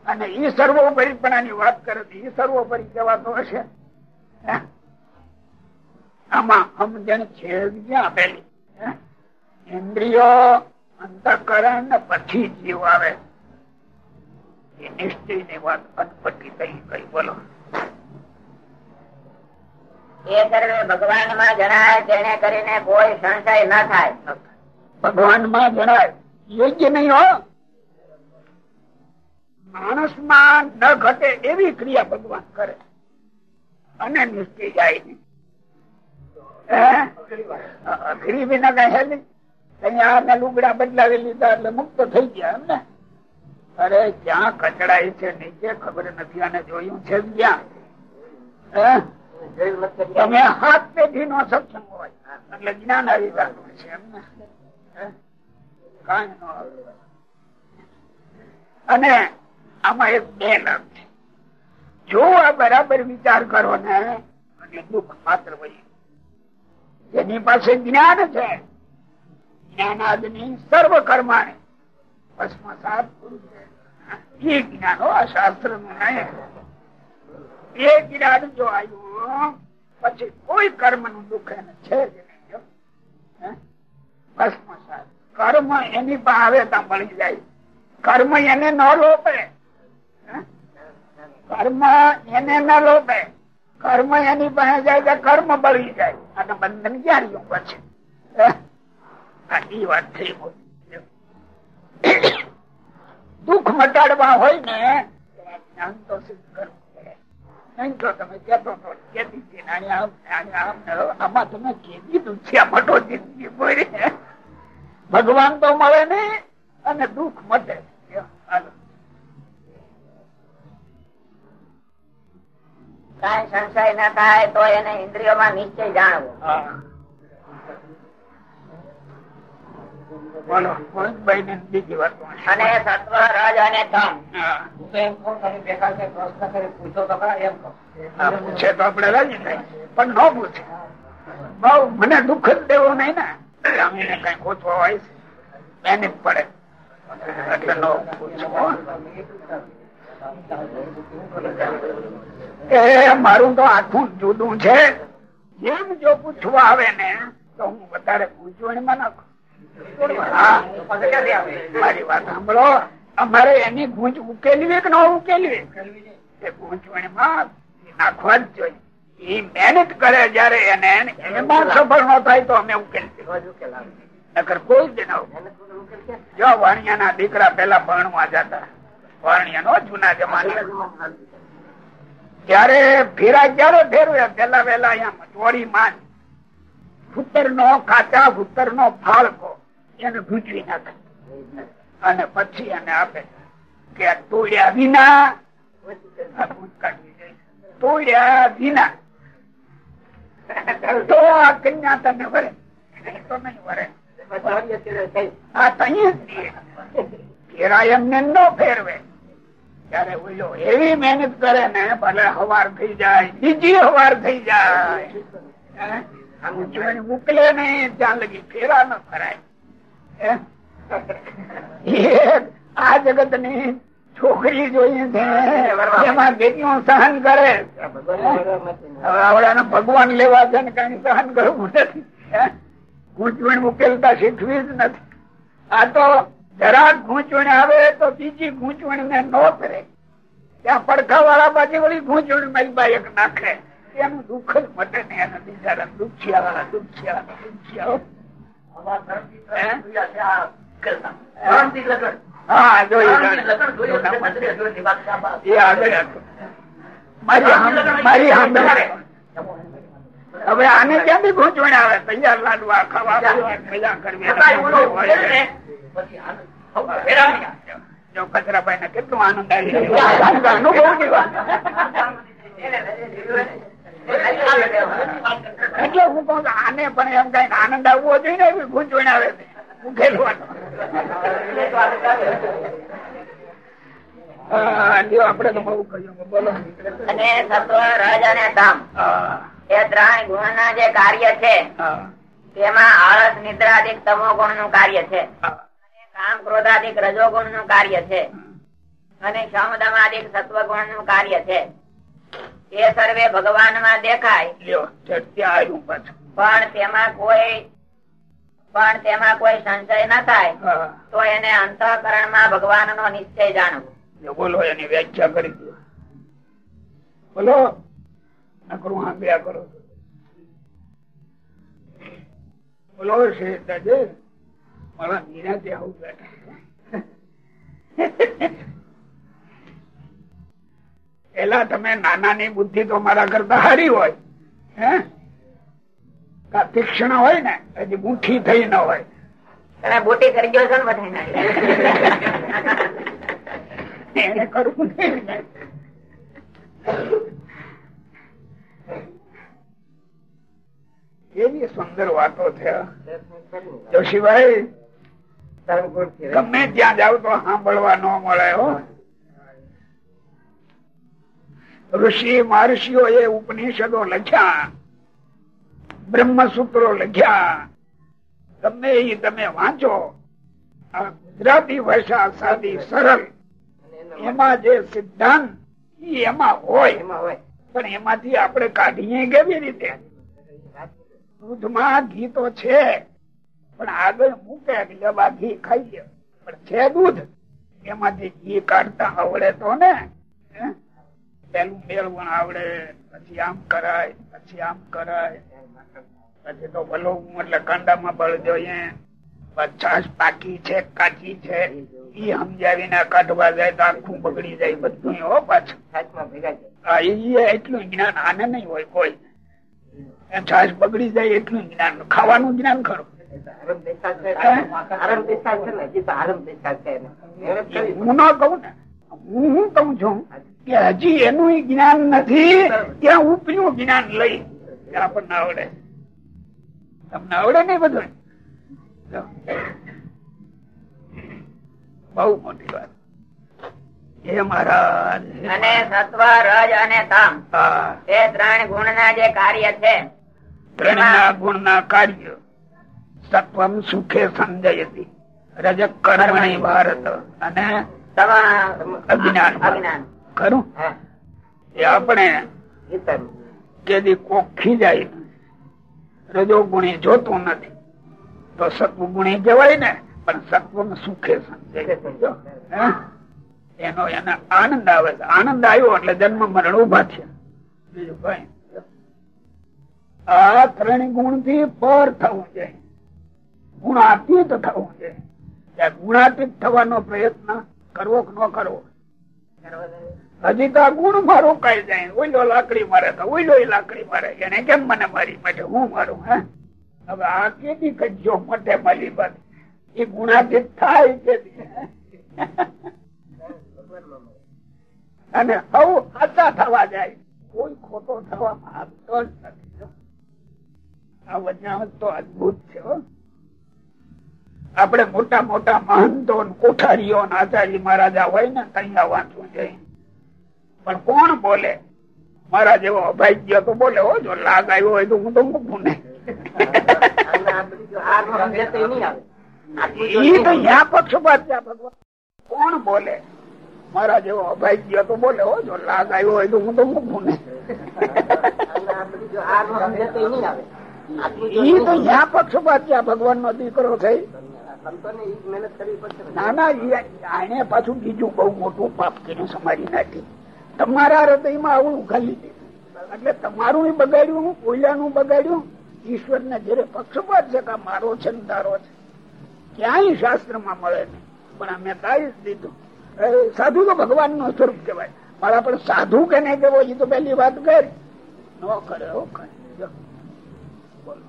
Speaker 3: અને ઈ સર્વોપરીપણાની વાત કરે તો ઈ સર્વોપરી કહેવાતો હશે? આમાં સમજણ છે ક્યાં આપેલી? ઇન્દ્રિયો અંતકરણ ને પછી જીવ આવે એ ની
Speaker 2: ભગવાનમાં જણાય ન
Speaker 3: માં યોગ્ય નહીં હો. માણસમાં ન ઘટે એવી ક્રિયા ભગવાન કરે. અને નિશ્ચય જાય નહીં? અઘરી વિના કઈ હે નહીં. અહીંયા આને લુગડા બદલાવી લીધા એટલે મુક્ત થઈ ગયા એમ ને અરે, ક્યાં કચડાય છે? નીચે ખબર નથી અને જોયું છે તમે હાથ પેઢી નો સત્સંગ હોય. એટલે જ્ઞાન આવી જતું છે? કાંઈ અને આમાં એક બે લાભ છે. જો આ બરાબર વિચાર કરો ને, એટલે દુઃખ માત્ર વહી જેની પાસે જ્ઞાન છે, જ્ઞાનાદની સર્વ કર્માણી ભસ્મસાત કોઈ કર્મનું એને પાસે આવે ત્યાં મળી જાય. કર્મ એને ન હે? કર્મ એને ન લોપે. કર્મ એની પાસે જાય તો કર્મ બળી જાય. અને બંધન ક્યાં રહ્યું પછી? એ વાત થઈ દુઃખ મટાડવા હોય ને જ્ઞાન તો સિદ્ધ કરવું પડે. નહીં તો તમે કેતો તો કેતી હતી ને આમ આમ આમ આમાં તમે કેદી દુખ્યા મટો જિંદગી બોરી ભગવાન તો મળે ને અને દુઃખ મટે.
Speaker 2: કઈ સંશય ના થાય તો એને ઇન્દ્રિયોમાં નિશ્ચય જાણવો.
Speaker 3: બોલો મોહિતભાઈ ને બીજી વાત
Speaker 2: અને સત્વ રજ અને તમ
Speaker 3: પૂછે તો આપડે રાજી થાય. પણ ન પૂછે. બહુ મને દુઃખ જ દેવું નહીં ને. અમીને કઈ ખોચવા હોય છે. એને પડે. એટલે ન પૂછવું એ મારું તો આખું જુદું છે. એમ જો પૂછવા આવે ને તો હું વધારે પૂછવણીમાં નાખું. સાંભળો અમારે એની ગુંજ ઉકેલવી કે ન ઉકેલવી? મહેનત કરે જયારે એને એમાં સફળ ન થાય તો અમે કોઈ જ ન જો વાણિયાના દીકરા પેલા ભણવા જતા વાણિયા નો જૂના જમાના. જયારે ફેરા ક્યારે ફેરવે? પેલા વેલા અહીંયા ચોરી માન. ફૂતર નો કાચા ફૂતર નો ફાળકો. એને ગૂંચવી નાખે. અને પછી એને આપે કે તોડ્યા વિના. તોડ્યા વિના. તો આ કન્યા તને વરે. તો નહીં વરે. આ એમને ન ફેરવે. ત્યારે ઓલો એવી મહેનત કરે ને, ભલે હવાર થઈ જાય, બીજી હવાર થઈ જાય. મોકલે નહીં, ત્યાં લગી ફેરા ન ફરાય. આ જગતની છોકરી જોઈએ છે એમાં કેટલું સહન કરે. હવે ભગવાન લેવા છે ને કઈ સહન કરવું નથી? ગૂંચવણ ઉકેલતા શીખવી જ નથી. આ તો જરાક ગૂંચવણ આવે તો બીજી ગૂંચવણ ને ન કરે ત્યાં પડખા વાળા પાછી વળી ગૂંચવણ મારી બાયક નાખે. એનું દુઃખ જ મટે ને એના બિચારા વાળા દુખિયા દુખિયા હવે આને ક્યાંથી ગૂંચવણ આવે? તૈયાર લાડવા ખાવા મજા કરવી જો કચરાભાઈ ને કેટલો આનંદ આવી. અનુભવ. એટલે હું કહું આને પણ એમ કઈ આનંદ આવવો જોઈએ ને એવી ગૂંચવણ આવે છે. તો બહુ કહ્યું બોલો.
Speaker 2: અને સત્વ રજ અને તમ એ ત્રણ ગુણ ના જે કાર્ય છે તેમાં આળસ નિદ્રાધિક તમો ગુણનું કાર્ય છે. અને કામ ક્રોધાધિક રજો ગુણનું કાર્ય છે. અને ક્ષમદમાધિક સત્વ ગુણનું કાર્ય છે. એ સર્વે ભગવાનમાં દેખાય પણ તેમાં કોઈ પણ તેમાં કોઈ સંશય ન થાય. તો એને અંતઃકરણમાં ભગવાન નો નિશ્ચય જાણવો.
Speaker 3: બોલો એની વ્યાખ્યા કરી દો. બોલો. નકરું કરો બોલો મારા નિરાતે આવું બેઠા. પેલા તમે નાનાની બુદ્ધિ તો મારા કરતા હારી હોય હે? તીક્ષ્ણ હોય ને હજી મુઠ્ઠી થઈ ન હોય.
Speaker 2: તમે બુટી કરી ગયો છો ને બધા
Speaker 3: એને કરવું નહીં એવી સુંદર વાતો છે. જોશીભાઈ ગમે ત્યાં જાવ તો સાંભળવા ન મળે હો. ઋષિ મહર્ષિઓ એ ઉપનિષદો લખ્યા બ્રહ્મસૂત્રો લખ્યા. તમને એ તમે વાંચો. આ ગુજરાતી ભાષા સાદી સરળ. એમાં જે સિદ્ધાંત એમાં હોય. પણ એમાંથી આપણે કાઢીએ કેવી રીતે? દૂધમાં ઘી તો છે પણ આગળ મૂકે એટલે ઘી ખાઈએ. પણ છે દૂધ. એમાંથી ઘી કાઢતા આવડે તો ને? પેલું મેળવણ આવડે પછી આમ કરાય પછી આમ કરાય. પછી તો ભલો એટલે કાંડામાં બળ જોઈએ. છાસ પાકી છે કાચી છે. ઈ સમજાવીને કાઢવા જાય તો આખું બગડી જાય બધું હો પાછું. એટલું જ્ઞાન આને નહીં હોય કોઈ. છાસ બગડી જાય એટલું જ્ઞાન. ખાવાનું જ્ઞાન ખરું. હું? ના? કહું ને. હું હું કઉ છું? કે હજી એનું જ્ઞાન નથી. ત્યાં ઉપર્યું જ્ઞાન લઈ. આપણને આવડે. તમને આવડે નઈ બધું? બહુ મોટી વાત. એ મહારાજ.
Speaker 2: અને સત્વ રજ અને તમ. એ ત્રણ ગુણ ના જે કાર્ય છે
Speaker 3: ત્રણના ગુણના કાર્ય. સત્વમ સુખે સંજયતી. રજક કર્મણી ભારત. અને
Speaker 2: તમ
Speaker 3: અજ્ઞાન
Speaker 2: અજ્ઞાન.
Speaker 3: ખરું? એ આપણે કેદી કોખી જાય રજો ગુણી જોતું નથી. તો સત્વ ગુણી જવાય ને, પણ સત્વ સુખે સંજય એનો એને આનંદ આવે આનંદ આવ્યો એટલે જન્મ મરણ ઊભા થયા. બીજું કઈ આ ત્રણ ગુણથી પર થવું જોઈએ. ગુણાતીત થવું જોઈએ. ગુણાતીત થવાનો પ્રયત્ન કરવો કે ન કરવો? હજી તો આ ગુણમાં રોકાઈ જાય ઓઈલો લાકડી મારે તો ઓઈલો લાકડી મારે એને કેમ મને મારી માટે? હું મારું, હે? હવે આ કેદી કજો મટે મારી બાદ એ ગુણાતીત થાય કે અને હવ સાચા થવા જાય. કોઈ ખોટો થવામાં આવતો જ નથી આ વજાવત તો અદભુત છે આપણે મોટા મોટા મહંતો કોઠારીઓ આચાર્ય મહારાજા હોય ને, ત્યાં વાંચવું જોઈએ. પણ કોણ બોલે? મારા જેવો અભાગ્ય તો બોલે, હો, જો લાગ આવ્યો હોય તો હું તો મૂકું ને. ઈ તો યા પક્ષપાત છે ભગવાન. કોણ બોલે? મારા જેવો અભાગ્ય તો બોલે, હો, જો લાગ આવ્યો હોય તો હું તો મૂકું ને. ઈ તો યા પક્ષપાત છે ભગવાન નો દીકરો થઈ ના ના એને પાછું બીજું બહુ મોટું પાપ કર્યું સમારી નાખી. તમારા હૃદયમાં આવું ઉઘાલી દીધું એટલે તમારું બગાડ્યું કોયલાનું બગાડ્યું ઈશ્વર ને જયારે પક્ષપાત છે કે મારો છે ને તારો છે. ક્યાંય શાસ્ત્રમાં મળે નહીં. પણ અમે કાઢી જ દીધું. સાધુ તો ભગવાનનું સ્વરૂપ કહેવાય. મારા પણ સાધુ કે નહીં કેવો એ તો પેલી વાત કરી. ન કરે હો કરે બોલો.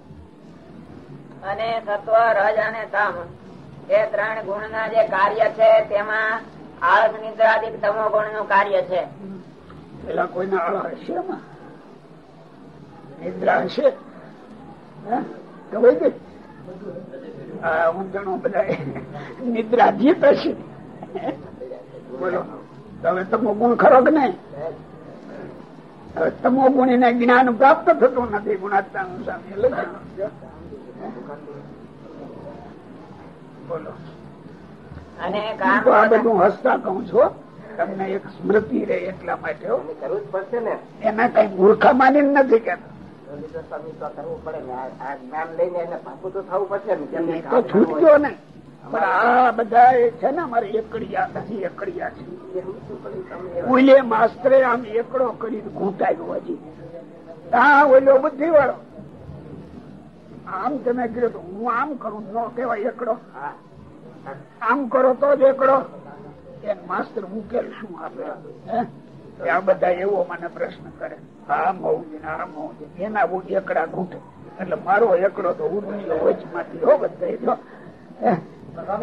Speaker 2: અને સત્વ રજ અને તમ એ ત્રણ ગુણના જે કાર્ય છે તેમાં આળસ નિદ્રાદિક તમો ગુણનું કાર્ય છે.
Speaker 3: પેલા કોઈના આળા હશે એમાં? નિદ્રા હશે હે? ગઈ જાણું બધા નિદ્રા જીત હશે બોલો હવે તમો ગુણ ખરો કે નહીં? તમો ગુણ એને જ્ઞાન પ્રાપ્ત થતું નથી ગુણાત્મા સામે. લખ્યું બોલો.
Speaker 2: અને
Speaker 3: આ બધું હસતા કઉ છું તમને એક સ્મૃતિ રે એટલા માટે
Speaker 2: કરવું જ પડશે ને.
Speaker 3: એને કઈ મૂર્ખા માની નથી કે એ તો છૂટજો ને. પણ આ બધા છે ને અમારે એકડિયા નથી એકડિયા છે. ઓલે માસ્તરે આમ એકડો કરીને ઘૂંટાયો હજી. હા ઓલો બુદ્ધિ વાળો આમ તમે કીધું તો હું આમ કરું ન કેવાય એકડો. આમ કરો તો જ એકડો. માસ્તર ઉકેલ શું આપે આ બધા એવો મને પ્રશ્ન કરે. હા હોવું આ જોઈએ એના એકડા ઘૂંટે. એટલે મારો એકડો તો ઉડી વચમાંથી હો બધા જો. હે?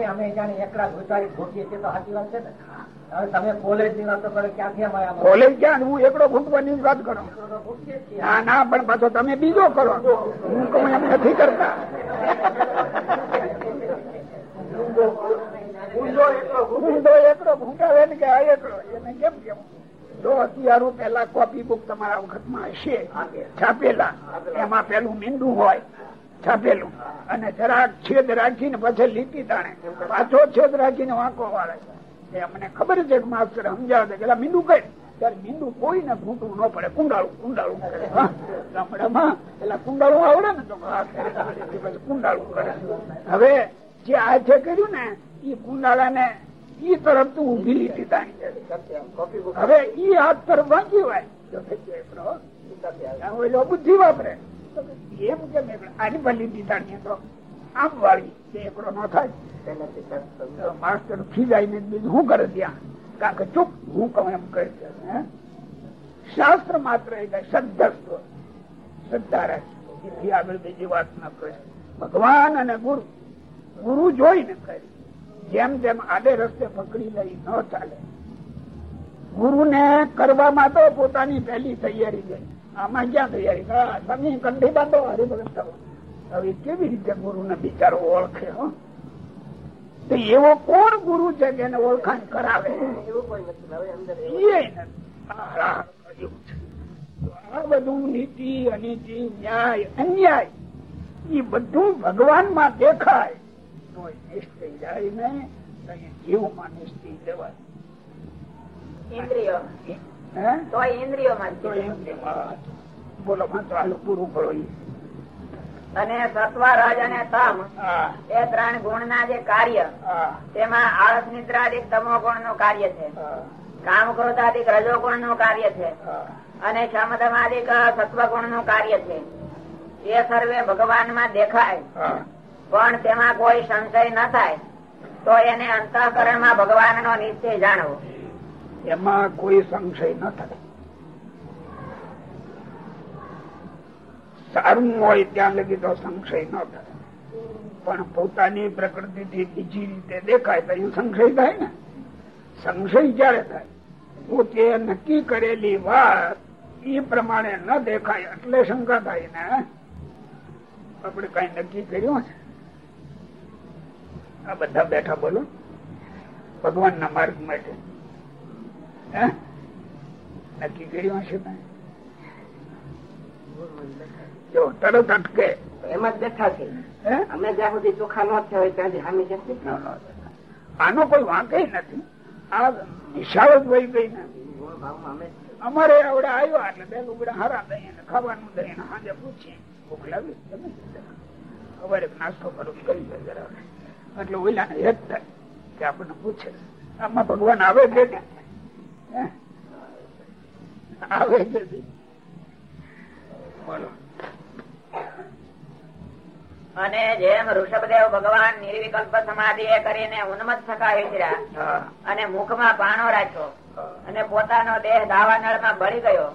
Speaker 4: અમે જાણે એકડા ગુજારી ભોગીએ છીએ તો સાચી વાત છે ને? હવે તમે કોલેજની વાતો કરો ક્યાંથી
Speaker 3: કોલેજ ક્યાં? હું એકડો ઘૂંટવાની વાત કરો. ના ના પણ પાછો તમે બીજો કરો. હું એમ નથી કરતા. ઘૂંટાવે ને કે આ એકડો એને પેલા મીંડું હોય, છાપેલું. છેદ રાખીને પછી લીટી તાણે. પાછો છેદ રાખીને વાંકો વાળે. અમને ખબર છે કે સમજાવે કે મીંડું કઈ? ત્યારે મીંડું કોઈને ભૂંટવું ન પડે. કુંડાળું કુંડાળું કરે. ગામડામાં પેલા કુંડાળું આવડે ને તો કુંડાળું કરે. હવે જે આ છે કર્યું ને એ કુંડાળાને ઈ તરફ તું ઊભી લીધી તાણી હવે ઈ હાથ તરફ વાંચી હોય બુદ્ધિ વાપરે. એમ કેમ આની ભલી દીધા તો આમ વાળી એકડો ન થાય. માસ્ટર ખીજાય ને બીજું શું કરે ત્યાં? કાંક ચૂપ, હું કહું એમ કહી? શાસ્ત્ર માત્ર એટલે શ્રદ્ધસ્વ. શ્રદ્ધા રાખી. આગળ બીજી વાત ન કરે ભગવાન અને ગુરુ. ગુરુ જોઈને કરે જેમ જેમ આડે રસ્તે પકડી લઈ ન ચાલે. ગુરુ ને કરવામાં તો પોતાની પહેલી તૈયારી છે. આમાં ક્યાં તૈયારી? તમે કંઠી બાંધો હરિભગત થવો હવે કેવી રીતે ગુરુ ને બિચારો ઓળખે હો? તો એવો કોણ ગુરુ છે કે એને ઓળખાણ કરાવે? એ નથી. આ. બધું નીતિ અનીતિ ન્યાય અન્યાય એ બધું ભગવાનમાં દેખાય. તો નિશ્ચય જાય ને તો જીવમાં નિશ્ચય લેવાય
Speaker 2: ઇન્દ્રિયો. તો ઇન્દ્રિયોમાં
Speaker 3: તો એમ બોલો માં તો પૂરું કરો
Speaker 2: અને સત્વા રજ અને તમ એ ત્રણ ગુણ ના જે કાર્ય તેમાં આળસ નિદ્રાદિક તમો ગુણનું કાર્ય છે. કામ ક્રોધાદિક રજો ગુણનું કાર્ય છે. અને ક્ષમતમાદિક સત્વ ગુણનું કાર્ય છે. એ સર્વે ભગવાનમાં દેખાય પણ તેમાં કોઈ સંશય ન થાય. તો એને અંતઃકરણમાં ભગવાન નો નિશ્ચય જાણવો.
Speaker 3: એમાં કોઈ સંશય ન થાય. સારું હોય ત્યાં લગી તો સંશય ન થાય. પણ પોતાની પ્રકૃતિ થી બીજી રીતે દેખાય તો અહીં સંશય થાય ને? સંશય જયારે થાય પોતે નક્કી કરેલી વાત એ પ્રમાણે ન દેખાય એટલે શંકા થાય ને? આપણે કઈ નક્કી કર્યું છે આ બધા બેઠા બોલો. ભગવાન ના માર્ગ માટે. હે? નક્કી કર્યું હશે જો તરત અટકે.
Speaker 4: એમાં જ બેઠા છે અમે જ્યાં સુધી ચોખા ન થયા હોય ત્યાં સુધી હામી જશે.
Speaker 3: આનો કોઈ વાંકે નથી. આ નિશાળ જ વહી ગઈ
Speaker 4: નથી અમે
Speaker 3: અમારે આવડે આવ્યો એટલે બે લુગડા હારા દઈએ ને ખાવાનું દઈએ ને સાંજે પૂછીએ. ભૂખ લાવી ખબર સવારે નાસ્તો કરું કરી જરા એટલે ઓલા હેત થાય કે આપણને પૂછે. આમાં ભગવાન આવે કે આવે કે બોલો.
Speaker 2: અને જેમ ઋષભદેવ ભગવાન નિર્વિકલ્પ સમાધિ એ કરીને ઉન્મત થકા વિચર્યા અને મુખમાં પાણો રાખ્યો અને પોતાનો દેહ દાવાનળમાં ભળી ગયો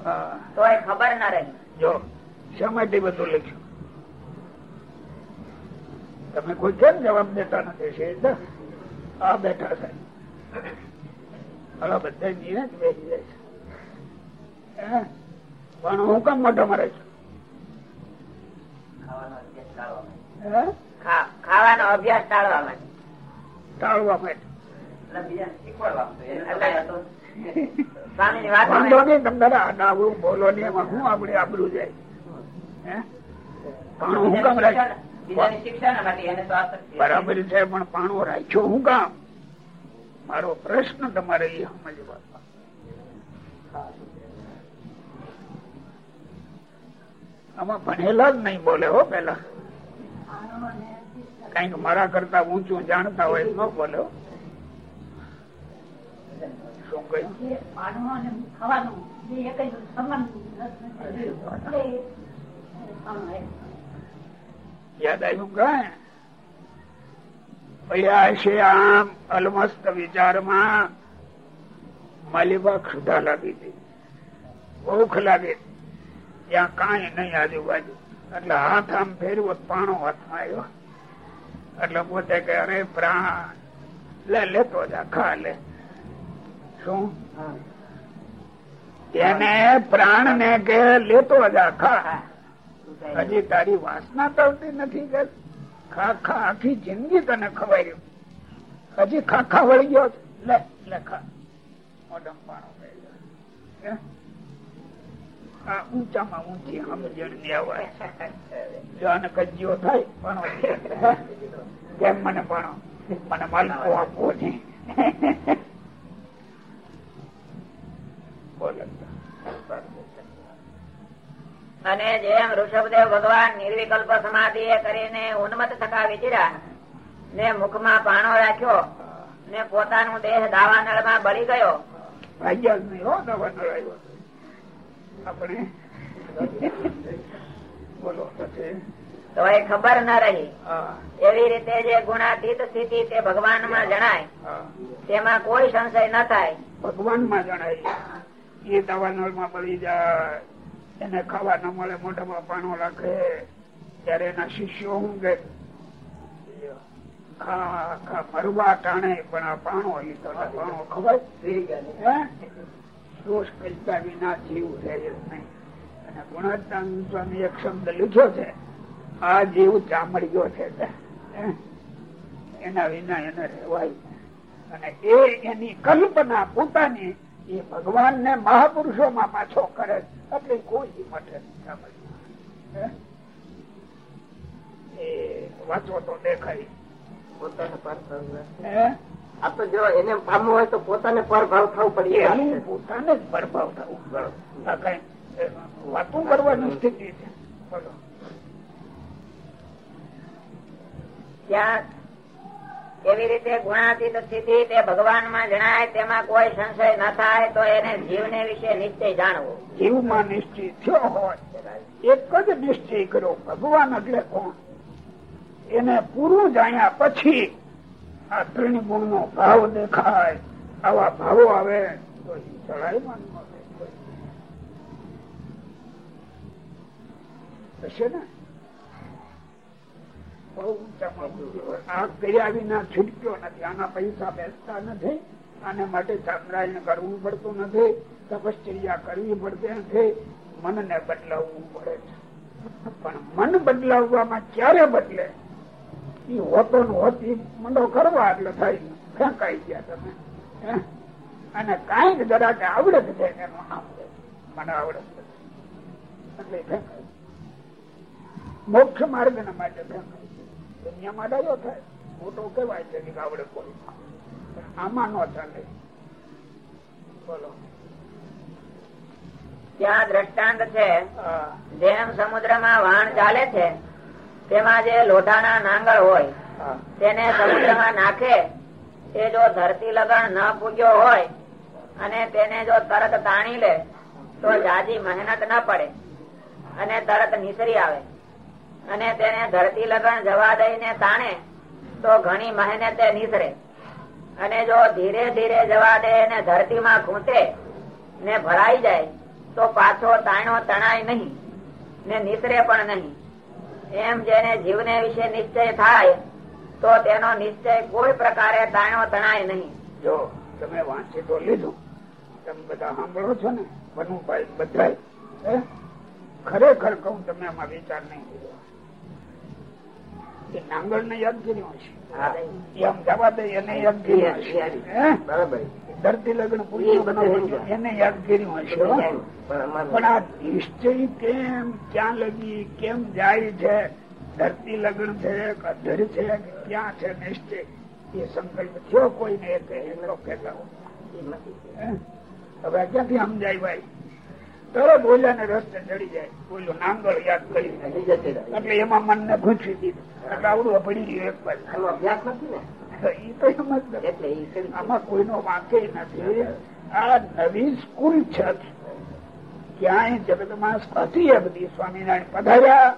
Speaker 2: તો એ ખબર ના રહી.
Speaker 3: જો શા માટે બધું લખ્યું? તમે કોઈ કેમ જવાબ દેતા નથી? શેઠ? આ બેઠા છે. હલો બધા નિરાશ બેસી જાય છે. પણ હું કેમ મોઢા મરે છું?
Speaker 2: ખાવાનો અભ્યાસ ટાળવા માટે.
Speaker 3: ટાળવા માટે. બોલો ને એમાં હું આપણે આબરું જાય. હે? પણ હું કામ રાખ્યું બરાબર છે પણ પાણો રાખ્યો હું કામ? મારો પ્રશ્ન તમારે એ સમજવા. આમાં ભણેલા જ નહીં બોલે હો પેલા. કંઈક મારા કરતા ઊંચું જાણતા હોય ન બોલે. શું કહ્યું? યાદ આવ્યું કાંઈ? પડ્યા છે આમ અલમસ્ત વિચારમાં માલિબા ખુદા લાગી હતી ભૂખ લાગી. ત્યાં કાંઈ નહીં આજુબાજુ. એટલે હાથ આમ ફેરવો પાણો હાથમાં આવ્યો. એટલે પોતે કે અરે પ્રાણ લે લેતો જા ખા લે. શું? એને પ્રાણ ને કે લેતો જા ખા. હજી તારી વાસના તળતી નથી કે ખા ખા આખી જિંદગી તને ખવાઈ રહ્યું હજી ખા ખા વળી ગયો લે લેખા મોઢમ પાણો? આ ઊંચામાં ઊંચી સમજણની અવાજ. જાન આને થાય પાણો કેમ મને પાણો મને માલકો આપવો નહીં બોલો.
Speaker 2: અને જેમ ઋષભદેવ ભગવાન નિર્વિકલ્પ સમાધિ એ કરીને ઉન્મત થતા વિચર્યા ને મુખમાં પાણો રાખ્યો ને પોતાનું દેહ દાવાનળમાં બળી ગયો.
Speaker 3: આપણે બોલો
Speaker 2: તો એ ખબર ન રહી. એવી રીતે જે ગુણાતીત સ્થિતિ તે ભગવાનમાં જણાય તેમાં કોઈ સંશય ન થાય.
Speaker 3: ભગવાનમાં જણાય. એ દાવાનળમાં બળી જાય. એને ખાવા ન મળે, મોઢામાં પાણો રાખે ત્યારે એના શિષ્યો પણ આ જીવ રહે નહીં. એક શબ્દ લીધો છે, આ જીવ ચામડ્યો છે. એના વિના એને રહેવાય. અને એ એની કલ્પના પોતાની એ ભગવાન ને મહાપુરુષો માં પાછો કરે એટલે કોઈ હિંમત વાંચો તો દેખાય.
Speaker 4: પોતાને પર આ તો જો એને પામવું હોય તો પોતાને પરભાવ થવું
Speaker 3: પોતાને જ પ્રભાવ થવું વાતું કરવાની સ્થિતિ છે.
Speaker 2: ત્યાં એવી રીતે ગુણાતીત સ્થિતિ તે ભગવાનમાં જણાય, તેમાં કોઈ સંશય ન થાય, તો એને જીવને વિશે નિશ્ચય જાણવો.
Speaker 3: જીવમાં નિશ્ચય થયો હોય, એક જ નિશ્ચય કર્યો, ભગવાન એટલે કોણ? એને પૂરું જાણ્યા પછી આ ત્રણ ગુણ નો ભાવ દેખાય, આવા ભાવો આવે, તો ચડાય ન હશે ને. આ કર્યા વિના છૂટક્યો નથી. આના પૈસા બેસતા નથી. આને માટે ચાંદ્રાયણ કરવું પડતું નથી. તપશ્ચર્યા કરવી પડતી નથી. મનને બદલાવવું પડે છે. પણ મન બદલાવવામાં ક્યારે બદલે? એ હોતો હોતી મંડો કરવા એટલે થાય. ફેંકાઈ ગયા તમે? અને કાંઈક જરાક આવડત છે એનો મને આવડત. એટલે ફેંકાય. મોક્ષ માર્ગ માટે ફેંકાય. દુનિયામાં ડાયો થાય. મોટો કેવાય છે આવડે કોઈ પણ આમાં નો ચાલે. બોલો.
Speaker 2: ત્યાં દ્રષ્ટાંત છે. જેમ સમુદ્રમાં વહાણ ચાલે છે તેમાં જે લોઢાના નાંગળ હોય
Speaker 3: તેને
Speaker 2: તેને સમુદ્રમાં નાખે તે જો ધરતી લગણ ન પૂગ્યો હોય અને તેને જો તરત તાણી લે તો જાજી મહેનત ન પડે અને તરત નીસરી આવે. અને તેને ધરતી લગણ જવા દઈને તાણે, તો ઘણી મહેનતે નીસરે. અને જો ધીરે ધીરે જવા દે અને ધરતીમાં ખૂંચે ને ભરાઈ જાય, તો પાછો તાણો તણાય નહીં, ને નીસરે પણ નહીં. એમ જેને જીવને વિશે નિશ્ચય થાય, તો તેનો નિશ્ચય કોઈ પ્રકારે તાણો તણાય નહીં.
Speaker 3: જો તમે વાંચી તો લીધું. તમે બધા સાંભળો છો ને? વનુભાઈ બધા ખરેખર કહું, તમે આમાં વિચાર નહીં એ નાંગળ ને યાદ કર્યું હશે એમ જવા દે એને યાદ કર્યું હશે
Speaker 4: બરાબર.
Speaker 3: ધરતી લગ્ન એને યાદ કર્યું હશે પણ આ નિશ્ચય કેમ ક્યાં લગી કેમ જાય છે? ધરતી લગ્ન છે અધર છે કે ક્યાં છે નિશ્ચય? એ સંકલ્પ થયો કોઈને એટલો કહેતા હોય. હવે ક્યાંથી સમજાય ભાઈ? તરત બોલ્યા ને રસ્તે ચડી જાય. ઓલું નાંગળ યાદ કરી એટલે એમાં મનને ઘૂંચવી દીધું. એટલે આવડું પડી ગયું એક બાજુ
Speaker 4: અભ્યાસ નથી ને?
Speaker 3: એ તો એમ જ.
Speaker 4: એટલે
Speaker 3: આમાં કોઈનો વાંકે નથી. આ નવી સ્કૂલ છે. ક્યાંય જગતમાં હતી એ બધી સ્વામિનારાયણ પધાર્યા.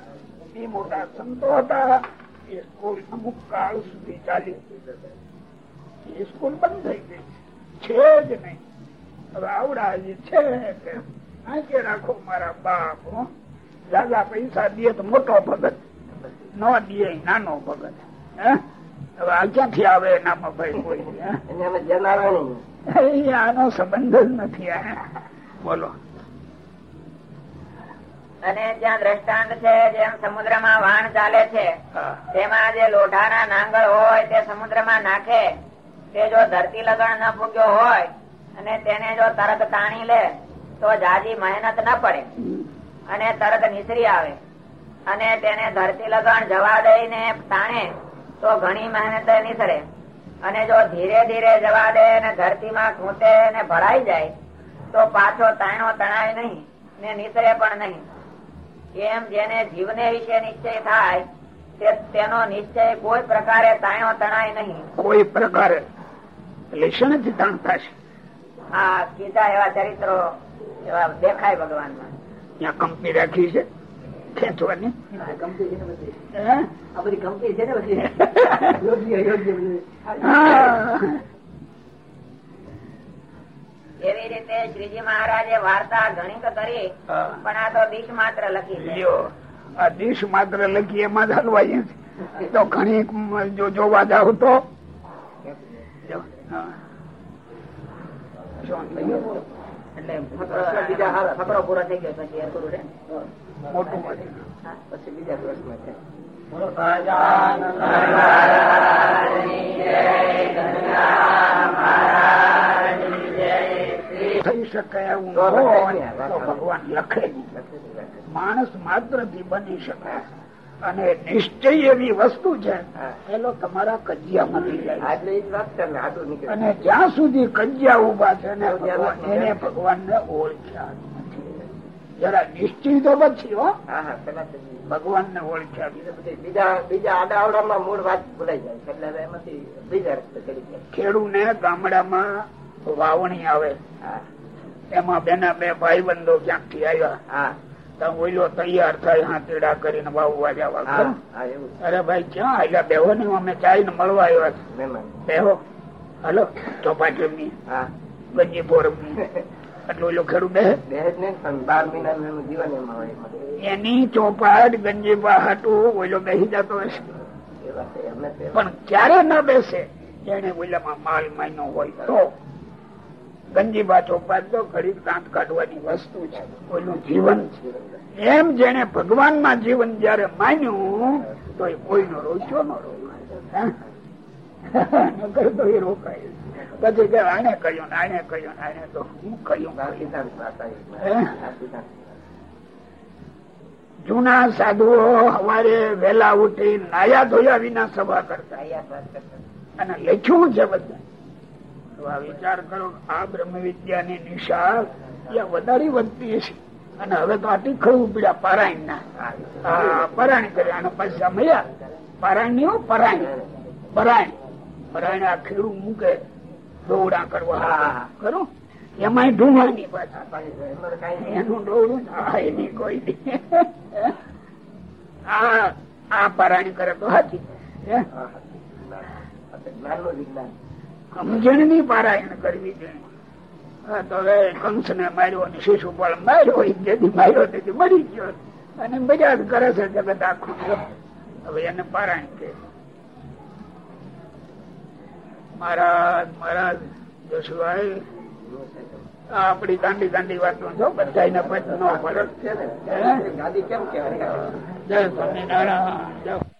Speaker 3: એ મોટા સંતો હતા. એ સ્કૂલ અમુક કાળ સુધી ચાલી એ સ્કૂલ બંધ થઈ ગઈ. છે જ નહીં. હવે આવડા જે છે કે રાખો મારા બાપ દાદા પૈસા દે તો મોટો ભગત. ન દે નાનો ભગત. હવે આ ક્યાંથી આવે એનામાં ભાઈ કોઈ આનો સંબંધ જ નથી બોલો.
Speaker 2: અને જ્યાં દ્રષ્ટાંત છે જેમ સમુદ્રમાં વાણ ચાલે છે તેમાં જે લોઢાના નાંગળ હોય તે સમુદ્રમાં નાખે. તે જો ધરતી લગણ ન ભૂગ્યો હોય અને તેને જો તરત તાણી લે તો જાજી મહેનત ન પડે. અને તરત નીસરી આવે. અને તેને ધરતી લગણ જવા દઈને તાણે તો ઘણી મહેનત નીસરે. અને જો ધીરે ધીરે જવા દે અને ધરતીમાં ખૂંટે ને ભરાઈ જાય તો પાછો તાણો તણાય નહીં ને નીસરે પણ નહીં. એમ જેને જીવને વિશે નિશ્ચય થાય તેનો નિશ્ચય કોઈ પ્રકારે તાણો તણાય નહીં.
Speaker 3: કોઈ પ્રકારે. લેશન જ તાણ થશે
Speaker 2: આ કીધા એવા ચરિત્રો દેખાય ભગવાન
Speaker 3: ત્યાં કંપની રાખી છે. ખેંચવાની.
Speaker 4: કંપની ને.
Speaker 2: એવી રીતે શ્રીજી મહારાજે વાર્તા ઘણી તો કરી પણ આ તો દિશ માત્ર લખી
Speaker 3: આ દેશ માત્ર લખી એમાં જ હલવાઈ તો ઘણી જો જોવા જાવ તો. હા.
Speaker 2: એટલે બીજા ફકરો પૂરો થઈ ગયો પછી એ પૂરું છે
Speaker 3: મોટું
Speaker 4: પછી બીજા પ્રશ્ન છે
Speaker 1: બોલો
Speaker 3: થઈ શકે એવું ભગવાન લખે માણસ માત્રથી બની શકે અને નિશ્ચય એવી વસ્તુ છે પેલો તમારા કજિયામાંથી જાય અને જ્યાં સુધી કજિયા ઊભા છે ને એને ભગવાન ને ઓળખ્યા. જરા નિશ્ચય તો પછી હો. ભગવાન ને ઓળખ્યા.
Speaker 4: બધી બીજા બીજા આડા આવડામાં મૂળ વાત ભૂલાઈ જાય. એટલે એમાંથી બીજા રસ્તે ચડી જાય
Speaker 3: ખેડૂને ગામડામાં વાવણી આવે. એમાં બેના બે ભાઈબંધો ક્યાંકથી આવ્યા? ઓઈલો તૈયાર થાય હાથીડા કરીને વાવવા જવા.
Speaker 4: હા? હા
Speaker 3: અરે ભાઈ ક્યાં? આવ્યા બેહો ને અમે ચાઈ ને મળવા આવ્યા. બેહો. હલો ચોપાટીની
Speaker 4: હા.
Speaker 3: ગંજી એટલે ઓઈલો
Speaker 4: બે મહિનાનું એનું
Speaker 3: ચોપાટ ગંજી હાટું ઓઈલો બેસી જતો હશે.
Speaker 4: તે
Speaker 3: પણ ક્યારે ના બેસે? એને ઓઈલામાં માલ માયનો હોય તો. ગંજીબા ચોપાટ તો ઘડી દાંત કાઢવાની વસ્તુ છે કોઈનું જીવન છે એમ જેને ભગવાનમાં જીવન જયારે માન્યું તો એ કોઈનો રોક્યો ન રોકાય? તો એ રોકાય પછી કે આને કહ્યું આને કહ્યું આને તો હું કહ્યું. જૂના સાધુઓ સવારે વેલા ઉઠી નાયા ધોયા વિના સભા કરતા. અને લખ્યું છે બધા તો આ વિચાર કરો આ બ્રહ્મ વિદ્યાની દિશા ત્યાં વધારે વધતી હશે. અને હવે તો આટલી ખરું પીડા પારાયણ ના પરાયણ કર્યા અને પૈસા મળ્યા પારાયણ નહીં પરાયણ. પરાયણ. પરાયણ આ ખેડૂત મૂકે, દોડા કરવા.
Speaker 4: હા.
Speaker 3: ખરું એમાંય ઢૂંઢવાની પાછા.
Speaker 4: એમાં
Speaker 3: એનું દોડું હા નહીં કોઈ. આ આ પરાયણ કરે તો હાથી જ્ઞાન સમજણની પારાયણ કરવી જોઈએ તો હવે કંસ ને માર્યો શિશુપાળ માર્યો જેથી માર્યો તેથી મરી ગયો. અને જ કરે છે જગત આખું. હવે એને પારાયણ કે મહારાજ મહારાજ જોશુભાઈ આપડી ગાંડી ગાંડી વાતો છો બધા પછી નો ફરક
Speaker 4: છે. ને ગાદી કેમ કેવાય
Speaker 3: જય સ્વામિનારાયણ